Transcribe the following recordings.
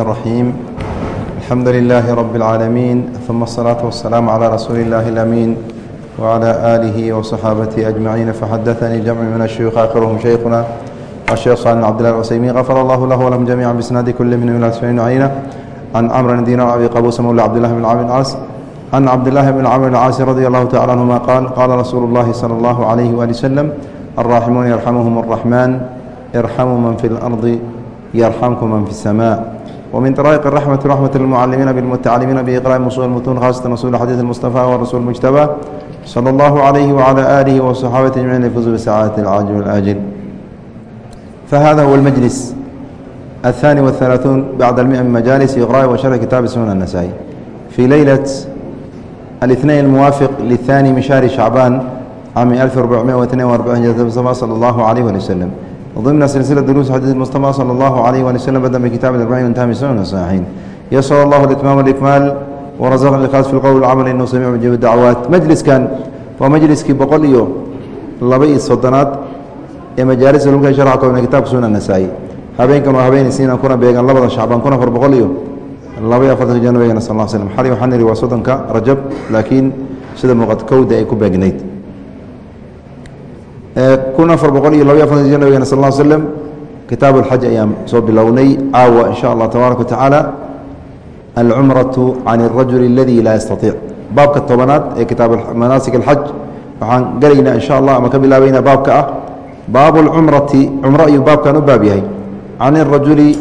الرحيم الحمد لله رب العالمين ثم الصلاة والسلام على رسول الله الأمين وعلى آله وصحابته أجمعين فحدثني جمع من الشيوخ آخرهم شيخنا الشيخ صالح بن عبد الله العثيمين غفر الله له ولهم جميعا بإسناد كل من من الأسفلين عينة عن عمرو بن دينار أبي قابوس مولى عبد الله بن عامر العاص عن عبد الله بن عمرو بن العاص رضي الله تعالى عنهما قال قال رسول الله صلى الله عليه وآله وسلم الراحمون يرحمهم الرحمن ارحموا من في الأرض يرحمكم من في السماء ومن طرائق الرحمة رحمة المعلمين بالمتعلمين بإقراء مصول المتون خاصة رسول حديث المصطفى والرسول المجتبى صلى الله عليه وعلى آله وصحابته أجمعين يفوزوا بسعادة العاجل والآجل فهذا هو المجلس الثاني والثلاثون بعد المئة من مجالس إقراء وشرح كتاب سنن النسائي في ليلة الاثنين الموافق للثاني من شهر شعبان عام 1442 هجرة المصطفى صلى الله عليه وسلم ضمن سلسلة دروس حديث المصطفى صلى الله عليه وسلم بدأ بكتاب الأربعين وانتهى من سنن الصحيحين يسر الله الإتمام والإكمال ورزقنا الإخلاص في القول والعمل إنه سميع مجيب الدعوات مجلس كان ومجلس كي بقول إيو لبي الصدنات ee majaalis ulka sharxa koobna kitaabka sunan nasaa'i habeenkan waa habeen isiina kuna beegan labada shacbaan kun afar boqol iyo laba iyo afartanka jano beegan sal slam xali waxaan ihi waa soddonka rajab laakiin sida muuqat kowda ay ku beegnayd kun afar boqol iyo laba iyo afartanka jano beegan sal slem kitaab alxaj ayaan soo bilownay. Caawa in sha allah tabaaraka wa tacaala. Alcumratu can alrajuli aladi laa yastaiic baabka tobanaad ee kitaab manaasik alxaj waxaan gelaynaa in sha allah ama ka bilaabaynaa baabka ah. Baabu اlcumrati cumro ayuu baabkan u baab yahay. Can irajuli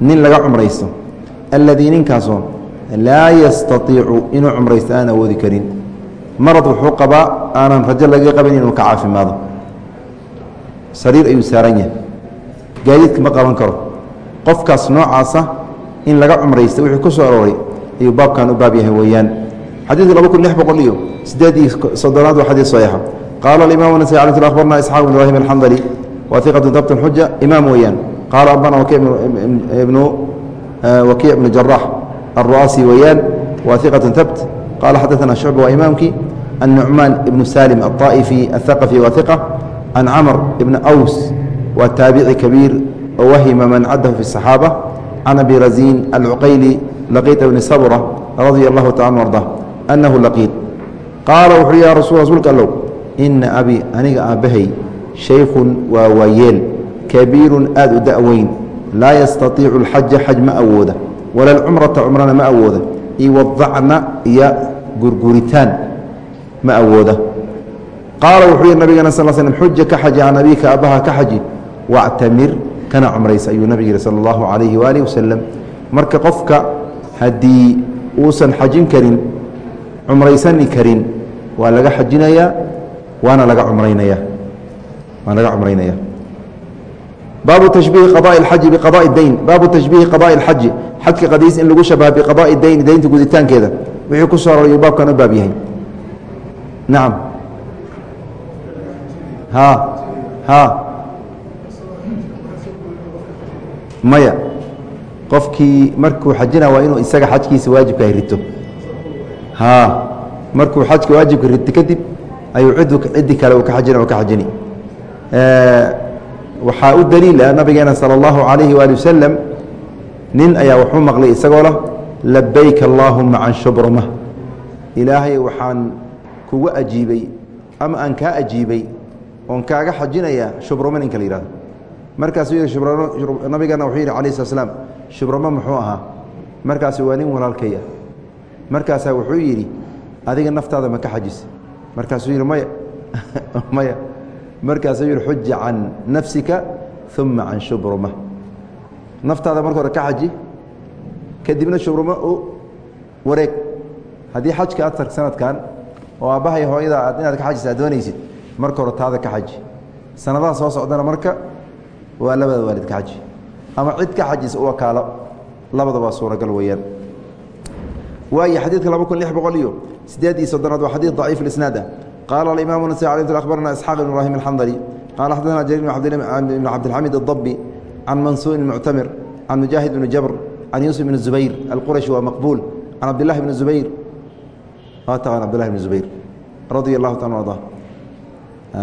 nin laga cumraysto. Alladii ninkaasoo laa yastaiicu inuu cumraysto aan awoodi karin marad wuxuu qabaa aanan rajo laga qaban inuu ka caafimaado. Sariir ayuu saaran yahay. Gaadiidka ma qaban karo. Qofkaas noocaasa in laga cumraysta wixii ku soo arooray ayuu baabkan u baab yahay weeyaan. Xadiidka laba kun lix boqol iyo siddeed iyo soddonaad waa xadiid saxiixa qaala alimaam nasai cala sl akhbarna isxaaq ibn ibrahim alxandali wa iqatu dabtan xuja imaam weeyaan. Qaala abana wakiibnu wakiic ibnu eh, jaraax alru'aasi weeyaan wa iqatu tabt qaala xadaana shucba waa imaamkii. النعمان بن سالم الطائفي الثقفي وثقة عن عمر بن أوس والتابعي كبير ووهم من عده في الصحابة عن أبي رزين العقيلي لقيت بن صبرة رضي الله تعالى وارضاه أنه لقيت قال وحي يا رسول رسولك الله ina abi aniga aabbahay shaykhun waa waayeel kabiirun aad u da'weyn laa yastaiicu alxaja xaj ma awooda wala alcumrata cumrana ma awooda iyo wadacna iyo gurguritaan ma awooda qaala wuxuu yihi nabigana sal slm xuja ka xaji can abiika aabbaha ka xaji wactamir kana cumraysa ayuu nabig yihi sala allahu calayhi waaalih wasalam marka qofka haddii uusan xajin karin cumraysani karin waa laga xajinayaa waana laga umraynaya waana laga cumraynaya baabu tashbiihi qadaءi اlxaji biqadaءi اdayn baabu tashbiihi qadaءi اlxaji xajka qadiis in lagu shabaha biqadaءi dayni daynta guditaankeeda wixii ku soo aroorayuu baabkan u baab yahay nacam ha ha maya qofkii markuu xajina waa inuu isaga xajkiisa waajibka ay rito ha markuu xajka waajibka rito kadib ayuu ciddi kale uu ka ajin oo ka xajini waxaa u daliila nabigeena salى اllahu عalayhi waali wasalam nin ayaa wuxuu maqlay isagoo lah labayk allaahuma can shubruma ilaahay waxaan kugu ajiibay ama aan kaa ajiibay oon kaaga xajinayaa shubruma ninka la yihahdo markaasuu yihi nabigeena wuxuu yidhi alayh slat slam muxuu ahaa. Markaasu waa nin walaalkay ah markaasaa wuxuu yidhi adiga naftaada ma ka xajisa markaasuu yihi maya maya. Markaasuu yihi xuja can nafsika uma can shubruma naftaada marka hore ka xaji kadibna shubruma u wareeg. Haddii xajka aad tag sanadkan oo aabbahay hooyada aad inaad ka xajisa doonaysid marka hore taada ka xaji. Sanadaha soo socdana marka waa labada waalid ka xaji. Ama cid ka xajisa u wakaalo labadaba suuragal weeyaan. Waay xadiidka laba kun lix boqol iyo sideed iyo soddonaad waa xadiid daciif isnaad ah. Qaala alimam nasai alay abarna isxaaq ibn ibrahim alxandali qala xadana jariir bn cabdilxamid adabbi can mansuur muctamir can mujaahid bni jabr can yuusuf bn zubayr alqurashi waa maqbuul can cabdilahi bni zubayr taqan cabdillahi bni zubayr radia allahu taala arda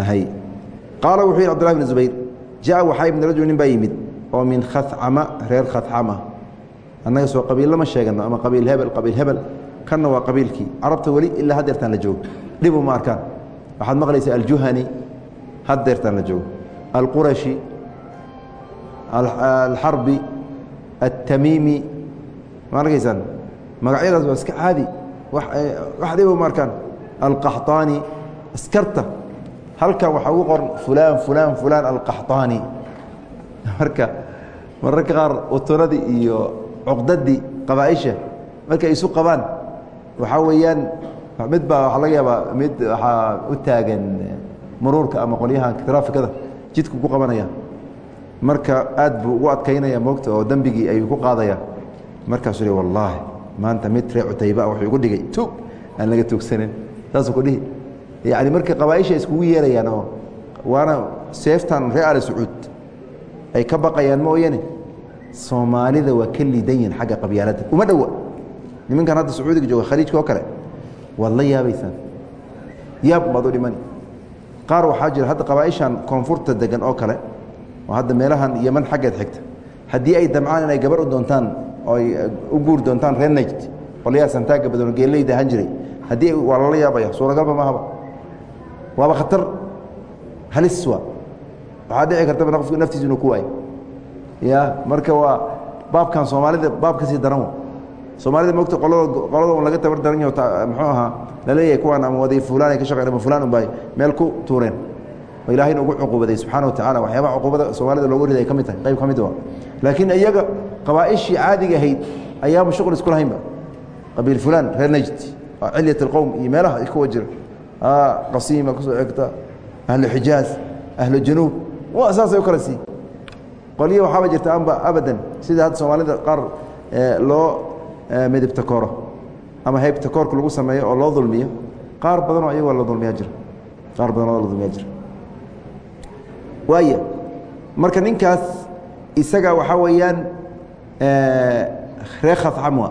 hay. Qaala wuxuu yihi cbdillahi bni zubayr jaءa waxaa ibn rajul nin baa yimid oo min khacama reer khacama annaga soo qabiil lama sheegano ama qabiil hebel qabiil hebel. Kanna waa qabiilkii. Carabta weli ilaa hadeertaan la joogo. Dhibu ma arkaan. Waxaad maqlaysaa aljuhani hadeertaan la joogo. Alqurashi alxarbi altamiimi ma arkaysaan? Magacyadaas waa iska caadi wax dhibo ma arkaan alqaxطaani askarta. Halkan waxaa ugu qoran fulaan fulaan fulaan alqaxطaani marka mararka qaar uturadii iyo cuqdadii qabaaisha markay isu qabaan waxaa weeyaan mid baa waaa laga yaabaa mid waxaa u taagan muruurka ama qolyaha trafikada jidku ku qabanaya. Marka aad buu ugu adkaynaya moogta oo dembigii ayuu ku qaadaya. Markaasuu wallaahi maanta mid cutayba wuxuu igu dhigay tug aan laga tuugsanin saasuu ku dhihi. Yacni marka qabaaisha iskugu yeerayaan oo waana seeftan ree ali sacuud ay ka baqayaan mooyane soomaalida waa ka liidan yihiin xagga qabyaaladda. Uma dhowa nimankan hadda sacuudiga jooga khaliijka oo kale waad la yaabaysaan. Yaab baad u dhimani. Qaar waxaa jira hadda qabaaishan koonfurta degan oo kale oo hadda meelahan yeman xaggeed xigta. Haddii ay damcaan inay gabar u doontaan oo ay u guur doontaan reer najd. Qolyaha santaaga badan geeleyda ahaan jiray. Haddii waa lala yaabaya suuragalba mahaba waaba khatar. Halis waa. Waxaa dhici kartaba qofku naftiisa inuu ku waayo. Ya marka waa baabkan soomaalida baab ka sii daran soomaalida mogta qolada qolada un laga tabar daran yaho muxuu ahaa la leeyahay kuwaan ama waday fulaan ay ka shaqeyn ama fulaan unbay meel ku tuureen oo ilahayna ugu cuquubaday. Subxaana wa tacala waxyaabaha cuquubada soomaalida loogu riday ay ka mid tahay qayb ka mid waa. Laakiin iyaga qabaa'ishii caadiga ahayd ayaaba shuqul isku lahaynba qabiil fulaan reer najd waa cilyat alqowm iyo meelaha kuwa jira qasiima ku soo egta ahlu xijaaz ahlu januub waa saasay u kala sii. Qolyo waxaaba jirta amba abadan sida hadda soomaalida qaar loo midibta kooro ama heybta koorka lagu sameeyo oo loo dulmiyo. Qaar badanoo iyagoo la dulmiyaa jira. Qaar badanoo la dulmiyaa jira waaya marka ninkaas isaga waxaa weeyaan reer khacamwa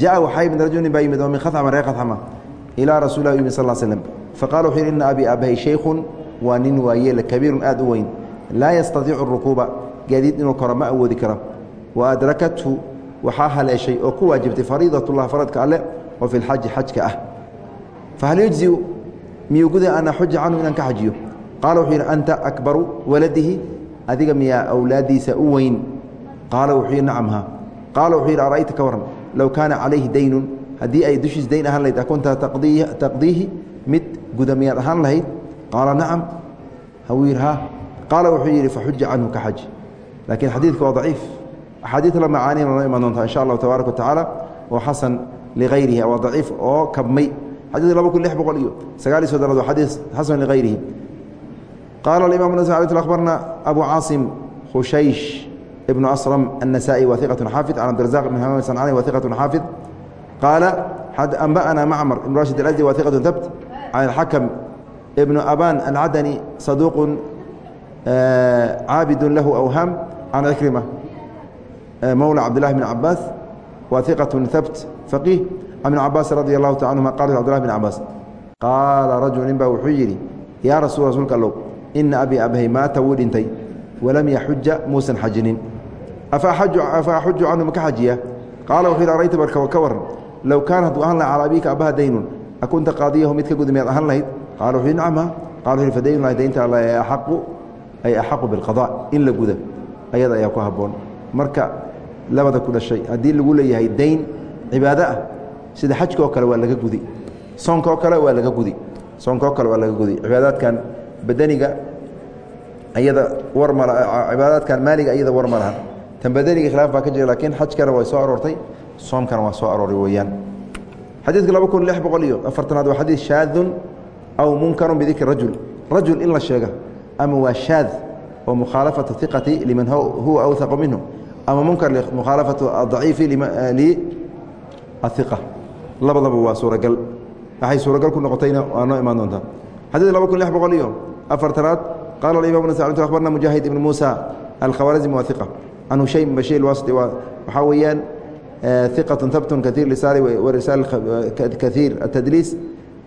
jaءa waxaa yimid rajulin baa yimid oo min khacma reer khacma ilaa rasuul lah yimid sal slm faqala wuxuu yidhi ina abi abahay shaykhun waa nin waayeele kabiirun aad u weyn. Laa yastaiicu rukuuba gaadiid inuu koro ma awoodi karo. Wa adrakathu waxaa haleeshay oo ku waajibtay fariidat اllah faradka alle oo fi lxaji xajka ah. Fahal yujziu miyuu guda ana xuja canhu inaan ka xajiyo qaala wuxuu yidhi anta akbaru waladihi adiga miyaa awlaaddiisa u weyn. Qaala wuxuu yidhi nacamha qaala wuxuu yidhi ara'ayta ka waran low kaana calayhi daynun. Haddii ay dushiis dayn ahaan lahayd akunta taqdiihi mid guda ahaan lahayd? Qaala nacam. Hawuu yidhi ha. Qaala wuxuu yidhi faxuja canhu ka xaji laakiin xadiidka waa daciif. Axaadiid la macaanina noo iman doontaa insha allahu tabaaraka wa tacaala oo xasan ligayrihi waa daciif oo kabmay. Xadiidka laba kun lix boqol iyo sagaal iyo soddonaad waa xadiis xasan ligayrihi qaala alimam nas akhbarna abu caasim khushaysh ibnu asram النasائي wa iqaة xaafid can cabdirazaq ibn hamaam sancani wa iqaة xaafid qaala anba'ana macmar ibn rashid alأsdi wa iqaة habt can اlxakm ibn aban alcadani saduuq caabid lahu awham can cikrima mowlى cabdillahi bn cabaas wa iqaة habt faqiih can ibn cabaas radi allahu ta anhuma qala cbdillah bn cabaas qaala rajul nin baa wuxuu yidhi yaa rasul rasuulka allow ina abi maata wuu dhintay walam yaxuja muusan xajinin afa axuju canhu maka xajiya qaala wuxuu yidhi arayta barka ka waran low kaana hadduu ahaan laha calaa abiika abaha daynun akunta qaadiyahu mid ka gudi miyaad ahaan lahayd qala wuxuu yidhi nacma qala wuxu yhi fadaynulahi daynta alla ee axaqu ay axaqu bilqada in la guda ayada ayaa ku habboon marka labada ku dhashay haddii lagu leeyahay dayn cibaado ah sida xajka oo kale waa laga gudi soonka oo kale waa laga gudi soonka oo kale waa laga gudi cibaadaadkan badaniga ayada war ma cibaadaadkan maaliga iyada war ma tan badaniga khilaaf baa ka jira laakiin xajkana way soo aroortay soomkana waa soo arooray weeyaan. Xadiidka laba kun lix boqol iyo afartanaad waa xadiid shaadun aw munkarun bidikri rajul. Rajul in la sheega ama waa shaad oo mukhaalafatu iqati liman huwa awhaqu minhu ama munkar mukhaalafatu adaciifi liiqa labadaba waa suuragal. Waxay suuragal ku noqotayna waa noo imaan doontaa xadiid laba kun lix boqol iyo afartanaad qala imam abarna mujaahid ibn muusa alkhawarizmi waa iqa can hushaym bashir wasiti waxaa weeyaan iqaة habt kaiir lisaali kaiir atadliis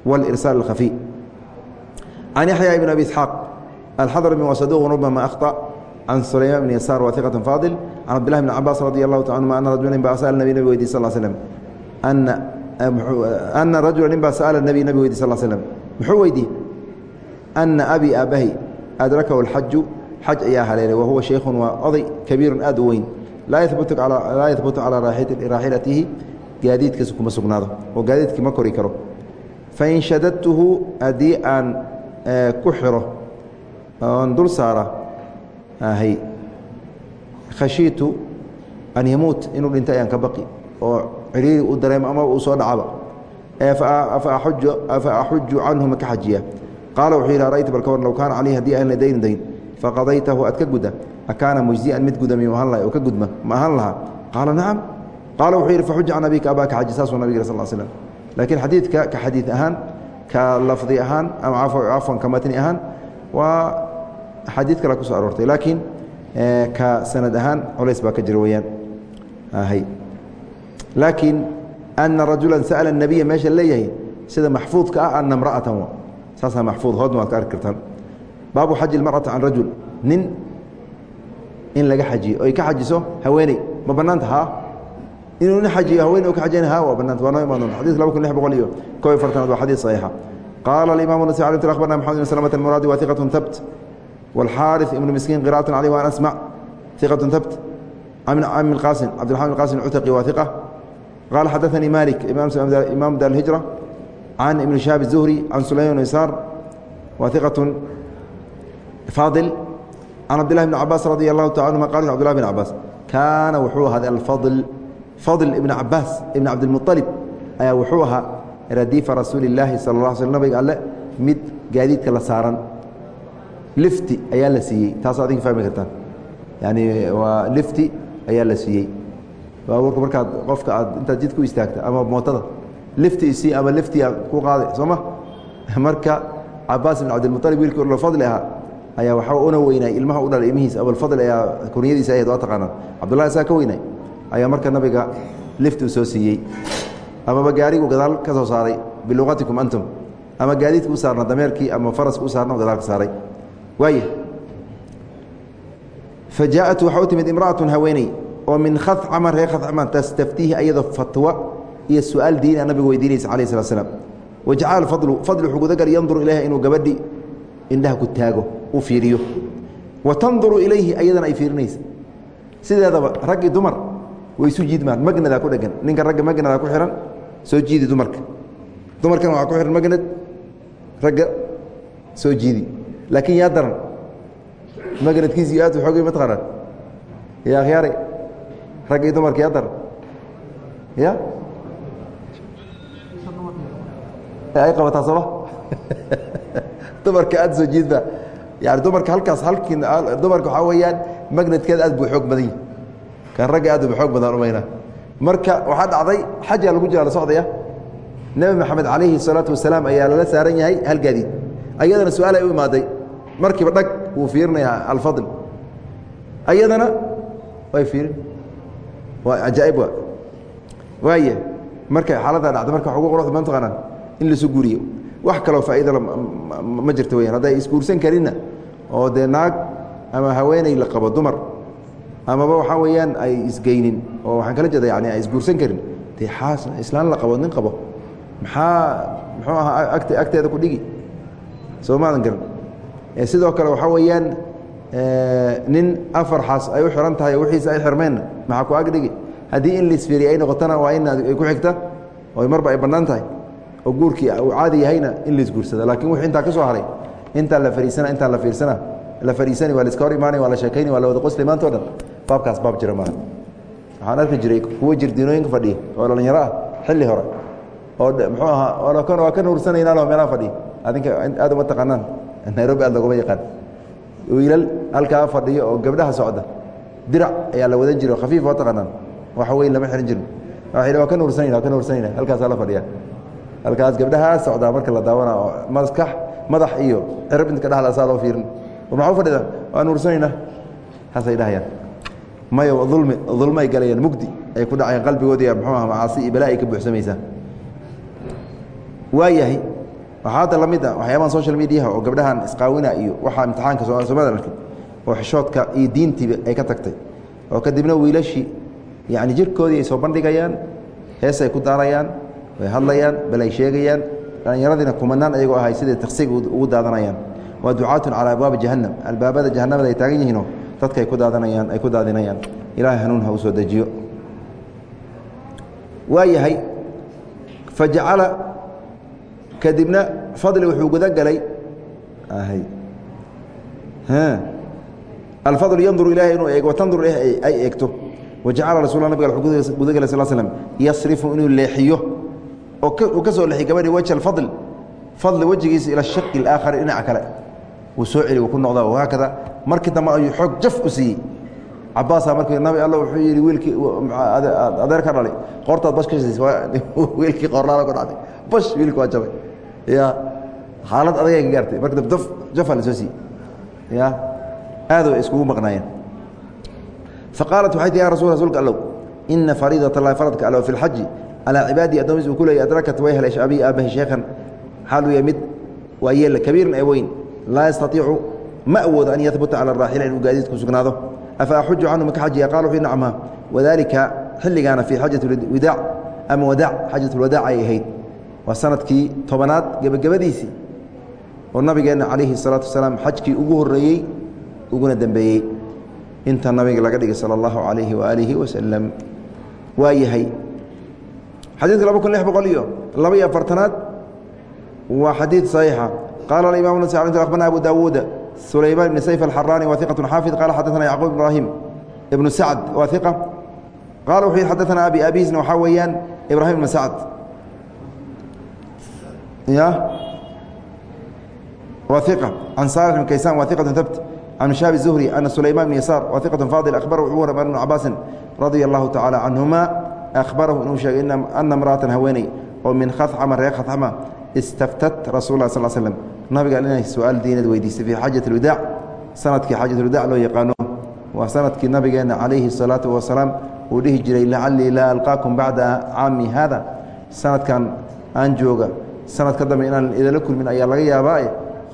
wاlirsaal اlkhafiy can yaxya ibn abi isxaaq alxadrmi wa saduq rubama akhطأ can sulayman bn yasaar wa iqaة faadil can cabdillahi bn cabaas radi allahu ta anuma ana rajulan baa sala nabi nabig weydiy sal slm ana ana rajula nin baa sa'ala nabi nabig weydiy sal slm muxuu weydiiyey ana abi aabahi adrakahu alxaju xaj ayaa haleelay wa huwa shaykhun waa oday kabiirun aad u weyn laa yahbutu calaa raaxilatihi gaadiidkiisa kuma sugnaado oo gaadiidkii ma kori karo fain shadadtuhu haddii aan ku xiro oon dul saara hy khashiitu an yamuut inuu dhinto ayaan ka baqi oo ciriiri u dareemo ama uu soo dhacaba afa axuju canhu ma ka xajiya qaala wuxuu yidhi arayta bal ka low kaana calayhi haddii aan la dayni dayn faqadaytahu aad ka guda akaana mujzian mid guda miyuu ahaan laha oo ka gudma ma ahaan lahaa? Qaala nacam qaala wuxuu yidhi faxuj can abika abaaka xaji saasuu nabig sal slm laakiin xadiidka ka xadiid ahaan ka lafdi ahaan ama cafwan ka matni ahaan waa xadiid kale ku aroortay. Laakiin ka sanad ahaan culays baa ka jira weyaan laakiin ana rajula sa'la الnabiya meesha leeyahay sida maxfuudka ah ana mra'atan saasaa maxfuud hoodna waad ka arki kartaan. Baabu xaji ilmar'ata can rajul. Nin in laga xajiyo. Oy ka xajiso haweeney. Ma bannaanta haa? Inuu nin xajiyo haweeney u ka xajiyana haa? Waa bannaanta. Waa noo imaan doonta xadis laba kun lix boqol iyo kob iyo fartanaad waa xadiis saxiixa. Qaala alimaam nasi alay tul akhbarna maxamed ibn salamata almuraadi wa hiqatun habt waalxaaris ibnu miskiin qira'atan caleyh waan asmac hiqatun habt ami qaasim cabdiraxman qasim cutaqi waa hiqa qaala xadaanii malik imaam daarilhijra can ibn شhahab الزهري can sulaym بن يsاar wa ثiqaة faadil can cabdالlah بn cabaas radي الlahu taعala anهuma qal cbdالlah بn cabaas kaana wuxuu ahaaday alfadl fadl ibn cabaas ibn cabdالmuطalib ayaa wuxuu ahaa radiifa rasuuli الlaahi salى اه sl nabiga alle mid gaadiidka la saaran lifti ayaa la siiyey taasoo adinka fahmi kartaan yani waa lifti ayaa la siiyey baabuurka markaad qofka aad intaad jid ku istaagta ama mootada lifti isii ama liftia ku qaaday soo ma? Marka cabaas bin cabdilmualib wiilkii ulfadli ahaa ayaa waxaa una weynaay ilmaha u dhalay ilmihiis abulfadl ayaa kunyadiisa ahayd waa taqaanaan cabdullahi saa ka weynay ayaa marka nabiga lifti uu soo siiyey. Amaba gaarigu gadaal ka soo saaray? Biluqatikum antum. Ama gaadiidka u saarna dameerkii ama faraska u saarna gadaal ka saaray? Waay fa jaaءat waxaa u timid imra'aة haweeney oo min khacma reer khacma tastaftiihi ayadoo fatwa iyo su'aal diina nabiga weydiinaysa alayه slat slam wajacala fadlu fadli wuxuu gudagal yanduru ilayha inuu gabadhi indhaha ku taago u fiiriyo. Wa tanduru ilayhi ayadana ay fiirinaysa. Sideedaba raggi dumar way isu jiidmaan magnadaa ku dhegan ninka ragga magnadaa ku xihan soo jiidi dumarka. Dumarkana waxaa ku xihan magnad ragga soo jiidi. Laakiin yaa daran magnadkiisi aad oogay mataqaanaan ya akhyaare ragga iyo dumarka yaa daran. Ya ay qabataa sooma dumarka aad soo jiidba yani dumarka halkaas halkii dumarka waxaa weeyaan magnadkeeda aad buu xoog badan yahi kan ragga aad bu xoog badan umayna marka waxaa dhacday xajaa lagu jira la socdaya. Nebi maxamed calayhi salaatu wasalaam ayaa lala saaran yahay hal gaadiid ayadana su'aal ay u imaaday. Markiiba dhag wuu fiirinayaa alfadl. Ayadana way fiirin. Waa ajaaib wa waaya markay xaaladdaa dhacda marka ugu quruxda ma taqaanaan in lasu guuriyo. Wax kaloo faa'iidala ma jirto weyaan hadday isguursan karinna oo dee naag ama haweeney la qabo dumar amaba waxaa weeyaan ay isgeynin oo waxaan kala jeeda yani ay isguursan karin. Dee xaas islaan la qabo nin qabo. Maxaa muxuu ahaa agt agteeda ku dhigi? Soo maadan garan sidoo kale waxaa weeyaan nin afar xaas ay u xiran tahay oo ay xirmeenna maxaa ku agdhigi haddii in laisfiriy ay noqotona waa in ku xigta oo marba ay bannaan tahay oo guurkii uu caadi yahayna in laisguursada laakiin wixii intaa ka soo haray. Intaa la fariisana intaa la fiirsana la fariisani waa la hor imaanay waa la sheekayni waa la wada qosli maanta dhan. Baabkaas baab jira maaha. Waxaan arki jiray kuwa jirdiinooyinka fadhiya oo dhalinyaro ah xilli hore. Oo muxuu ahaa waa ka nuursanaynaalo meelaha fadhiya. Adinka aad uma taqaanaan. Nairobi aad loguma yaqaan. Wiilal halkaa fadhiyo oo gabdhaha socda. Dirac ayaa la wadan jiray oo khafiif oo taqaanaan. Waxa weyn lama xihan jirin. Waa ka nuursanayna waa ka nuursanayna halkaasaa la fadhiya halkaas gabdhahaa socdaa marka la daawana oo maskax madax iyo cirab inta ka dhahla saa loo fiirin. Maxaa u fadhida? Waa nuursanayna haasay dhahayaan. Mayo ulmi ulmo ay galayaan mugdi ay ku dhacayaan qalbigoodi muxuu aha macaasi iyo balaa ay ka buuxsamaysaa. Waayahay waxaa hadda la mid a waxyaabahan social mediaha oo gabdhahan isqaawina iyo waxaa imtixaanka soomada arkay oo xishoodka iyo diintiiba ay ka tagtay. Oo kadibna wiilashii yani jirkoodii ay soo bandhigayaan heesay ku daarayaan way hadlayaan bal ay sheegayaan dhallinyaradiina kumanaan ayagoo ahay siday taksiga ugu daadanayaan. Waa ducaatun calaa abwaabi jahannam. Albaabada jahanamada ay taagan yihiinoo dadka ay ku daadanayaan ay ku daadinayaan. Ilaahay hanuun ha u dejiyo. Waa yahay fajacala kadibna fadli wuxuu gudagelay alfadl yanduru ilahay inuu eego watandur ay eegto. Wajacala rasul nabig gudagelay sal slm yasrifu inuu leexiyo oo ka soo leexiy gabadhi wajh alfadl fadli wejigiisa ila shaqi اlaakhari dhinaca kale. Wuu soo celi wuu ku noqda haakada. Markii dambe ayuu xoog jaf u siiyey. Cabaasaa markii nabi alla wuxuu yidhi wiilkii adeer ka dhalay qoortaad bash ka wiilkii qoorlaala ku dhacday bash wiilki waa jabay. Ya xaalad adagay ka gaartay. Marka dambe daf jafaa la soo siiyey. Ya aad way iskugu maqnaayeen. Faqaalat waxay tii ya rasul rasuulka allow. Ina fariidat allahi faradka allow fi lxaji calaa cibaadii addoomiis uu ku leeyay adrakat way helay abii aabahi sheekhan xaal uu yahay mid waa kabiiran ee weyn laa yastaiicu ma awoodo an yahbuta cala raaxila inuu gaadiidku sugnaado afa axuju canhu maka xajiya qala wuxuu nacma wadaalika xilligaana fii xajat widaac ama wadaac xajat lwadaac ay ahayd waa sannadkii tobanaad gebagabadiisii oo nabigeenna calayhi salaatu wasalaam xajkii ugu horreeyey uguna dembeeyey inta nabiga laga dhigay sala allahu calayhi waaalihi wasalam waa xadiidka laba kun lix boqol iyo laba iyo afartanaad waa xadiid saxiixa. Qaala aimam nas abarna abu daawuuda sulaymaan ibn sayf alxaraani waa iqatu xaafid qala xadaana yacquub ibraahim ibnu sacd waa iqa qala wuxuu yihi xadaana abi abiisna waxaa weeyaan ibrahim ibn sacd. Ya? Waa iqa can saalix bn kaysaan waa iqatu habt can shaabi zuhri ana sulayman bn yasaar waa iqatu faadil akhbara wuxuu warama ibnu cabaasin radia allahu akhbarahu inuu sheegay ana imra'atan haweeney oo min khacama reer khacama istaftat rasul sal slm nabiga inay su'aal diineed weydiistay fii xaajat alwadaac sannadkii xaajat alwadaac loo yaqaano waa sannadkii nabigeenna calayhi الsalaatu wasalaam uu dhihi jiray lacalii laa alqaakum bacda caami haada sanadkan aan jooga sanad ka dambe inaan idala kulmin ayaa laga yaabaa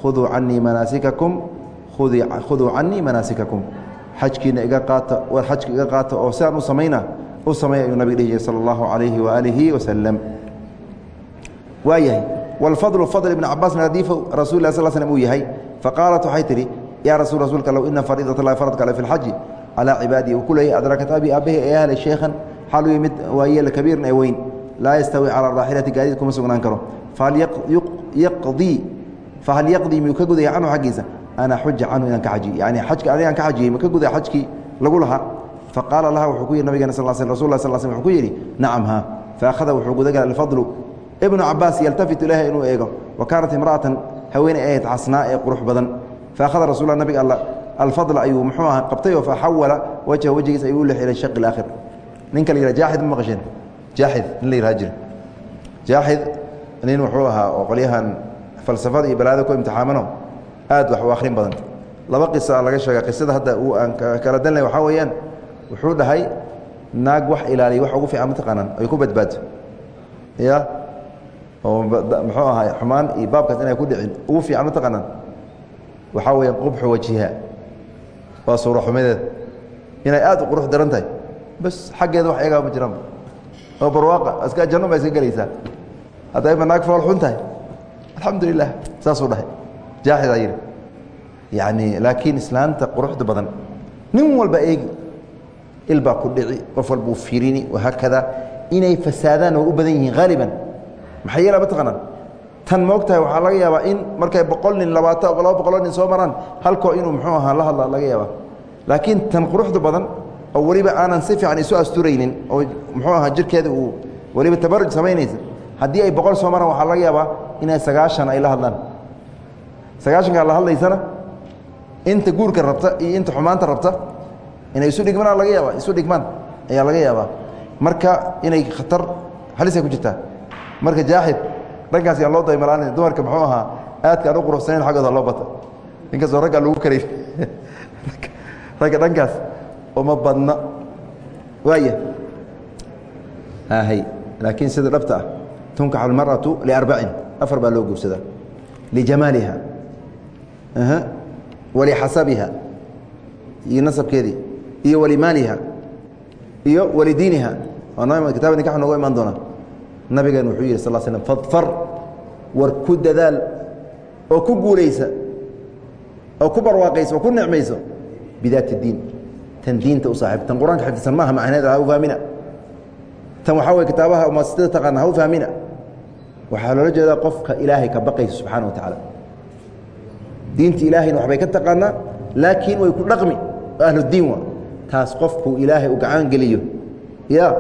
khuduu canii manaasikakum khuduu canii manaasikakum xajkiina iga qaata war xajka iga qaata oo sidaan u samayna u sameey ayuu nabiga dhihi jiray sala allahu calayhi waaalihi wasalam waa yahay wاlfadl fadl ibn cabaas min adiifu rasul lah sl slm uu yahay faqaalat waxay tihi yaa rasul rasuulka low ina fariidat اllahi faradka ale fi اlxaji calaa cibaadihi uu ku leeyay adrakat abi aabbahi ee ahlay sheekhan xaal uu mid waayeel kabiiran ee weyn laa yastawi calى raaxilati gaadiid kuma sugnaan karo fahal yaqdii miyuu ka gudaya canhu xaggiisa ana xuja canhu inaan ka xajiy yani ajka anigaan ka xajiyey ma ka gudaya xajkii lagu lahaa Faqaala laha wuxuu ku yidhi nabigena sal sl rasul lah sl wuxuu ku yidhi nacam ha faakhada wuxuu gudagala alfadlu. Ibnu cabaas yaltafitu ilahi inuu eego. Wa kaanat imra'atan haweeney ahayd xasnaa ee qurux badan. Faakhada rasul nabiga alla alfadla ayuu muxuu aha qabtay oo faxawala wajha wejigiis ayuu u lex ila shaqi اlaakhir ninka la yihah jaaxid ma maqasheen. Jaaxid nin la yihah jira jaaxid nin wuxuu ahaa oo qolyahan falsafada iyo balaada ku imtixaamano aad wax u akhrin badan. Laba qisa laga sheega qisada hadda uu aan kala danlay waxaa weeyaan wuxuu dhahay naag wax ilaaliya wax ugu fiican mataqaanaan ay ku badbaado ya? Oo muxuu ahaa xumaan iyo baabkaas inay ku dhicin ugu fiican mataqaanaan waxaa weeyaan qubxu wajiha waa suura xumadeed. Inay aad u qurux daran tahay. Bas xaggeeda wax eegaa ma jiraan. Oo barwaaqa iska janno baa iska gelaysaa. Haddayba naag fool xun tahay? Alxamdu lilah saasuu dhahay. Jaaxidaa yidhi. Yacni laakiin islaanta quruxda badan nin walba eegi ilbaa ku dhici qof walbuu firini wahaakada inay fasaadaan oo u badan yihiin haaliban maxaa yeela mataqaanaa tan moogtahay waxaa laga yaabaa in markay boqol nin labaatan laba boqoloo nin soo maraan halkoo inuu muxuu ahaa la hadla laga yaabaa. Laakiin tan quruxda badan oo weliba aanan si fiican isu asturaynin oo muxuu ahaa jirkeeda uu weliba tabaruj samaynaysa haddii ay boqol soo maraan waxaa laga yaabaa inay sagaashan ay la hadlaan. Sagaashankaa la hadlaysana inta guurka rabta iyo inta xumaanta rabta inay isu dhigmaan laga yaaba isu dhigmaan ayaa laga yaabaa. Marka inay khatar halisay ku jirtaa. Marka jaaxid dhankaas yaan loo daymalaanin dumarka muxuu ahaa aadka aan u quruxsanayn xaggooda loo bata. Inkastoo raggaa lagu karay ragga dhankaas uma badna. Waaya hay laakiin sida dhabta ah tunkaxu almar'atu liarbacin afar baa loo guursadaa lijamaaliha walixasabiha iyo nasabkeedii iyo walimaaliha iyo walidiiniha kitab nikax nooga imaan doona. Nabigeen wuxuu yihi sal slm fadfar war ku dadaal oo ku guulaysa oo ku barwaaqaysa oo ku nicmayso bidaati اdiin tan diinta u saaxiib tan qur'aanka xifdisan maaha macneeda ha u fahmina tan waxaa way kitaabaha masida taqaana ha u fahmina waxaa loola jeedaa qofka ilaahay ka baqaysa subxaana wa tacaala. Diinta ilaahayna waxbay ka taqaanaa laakiin way ku dhaqmi ahludiin wa taas qofku ilaahay u gacan geliyo. Ya.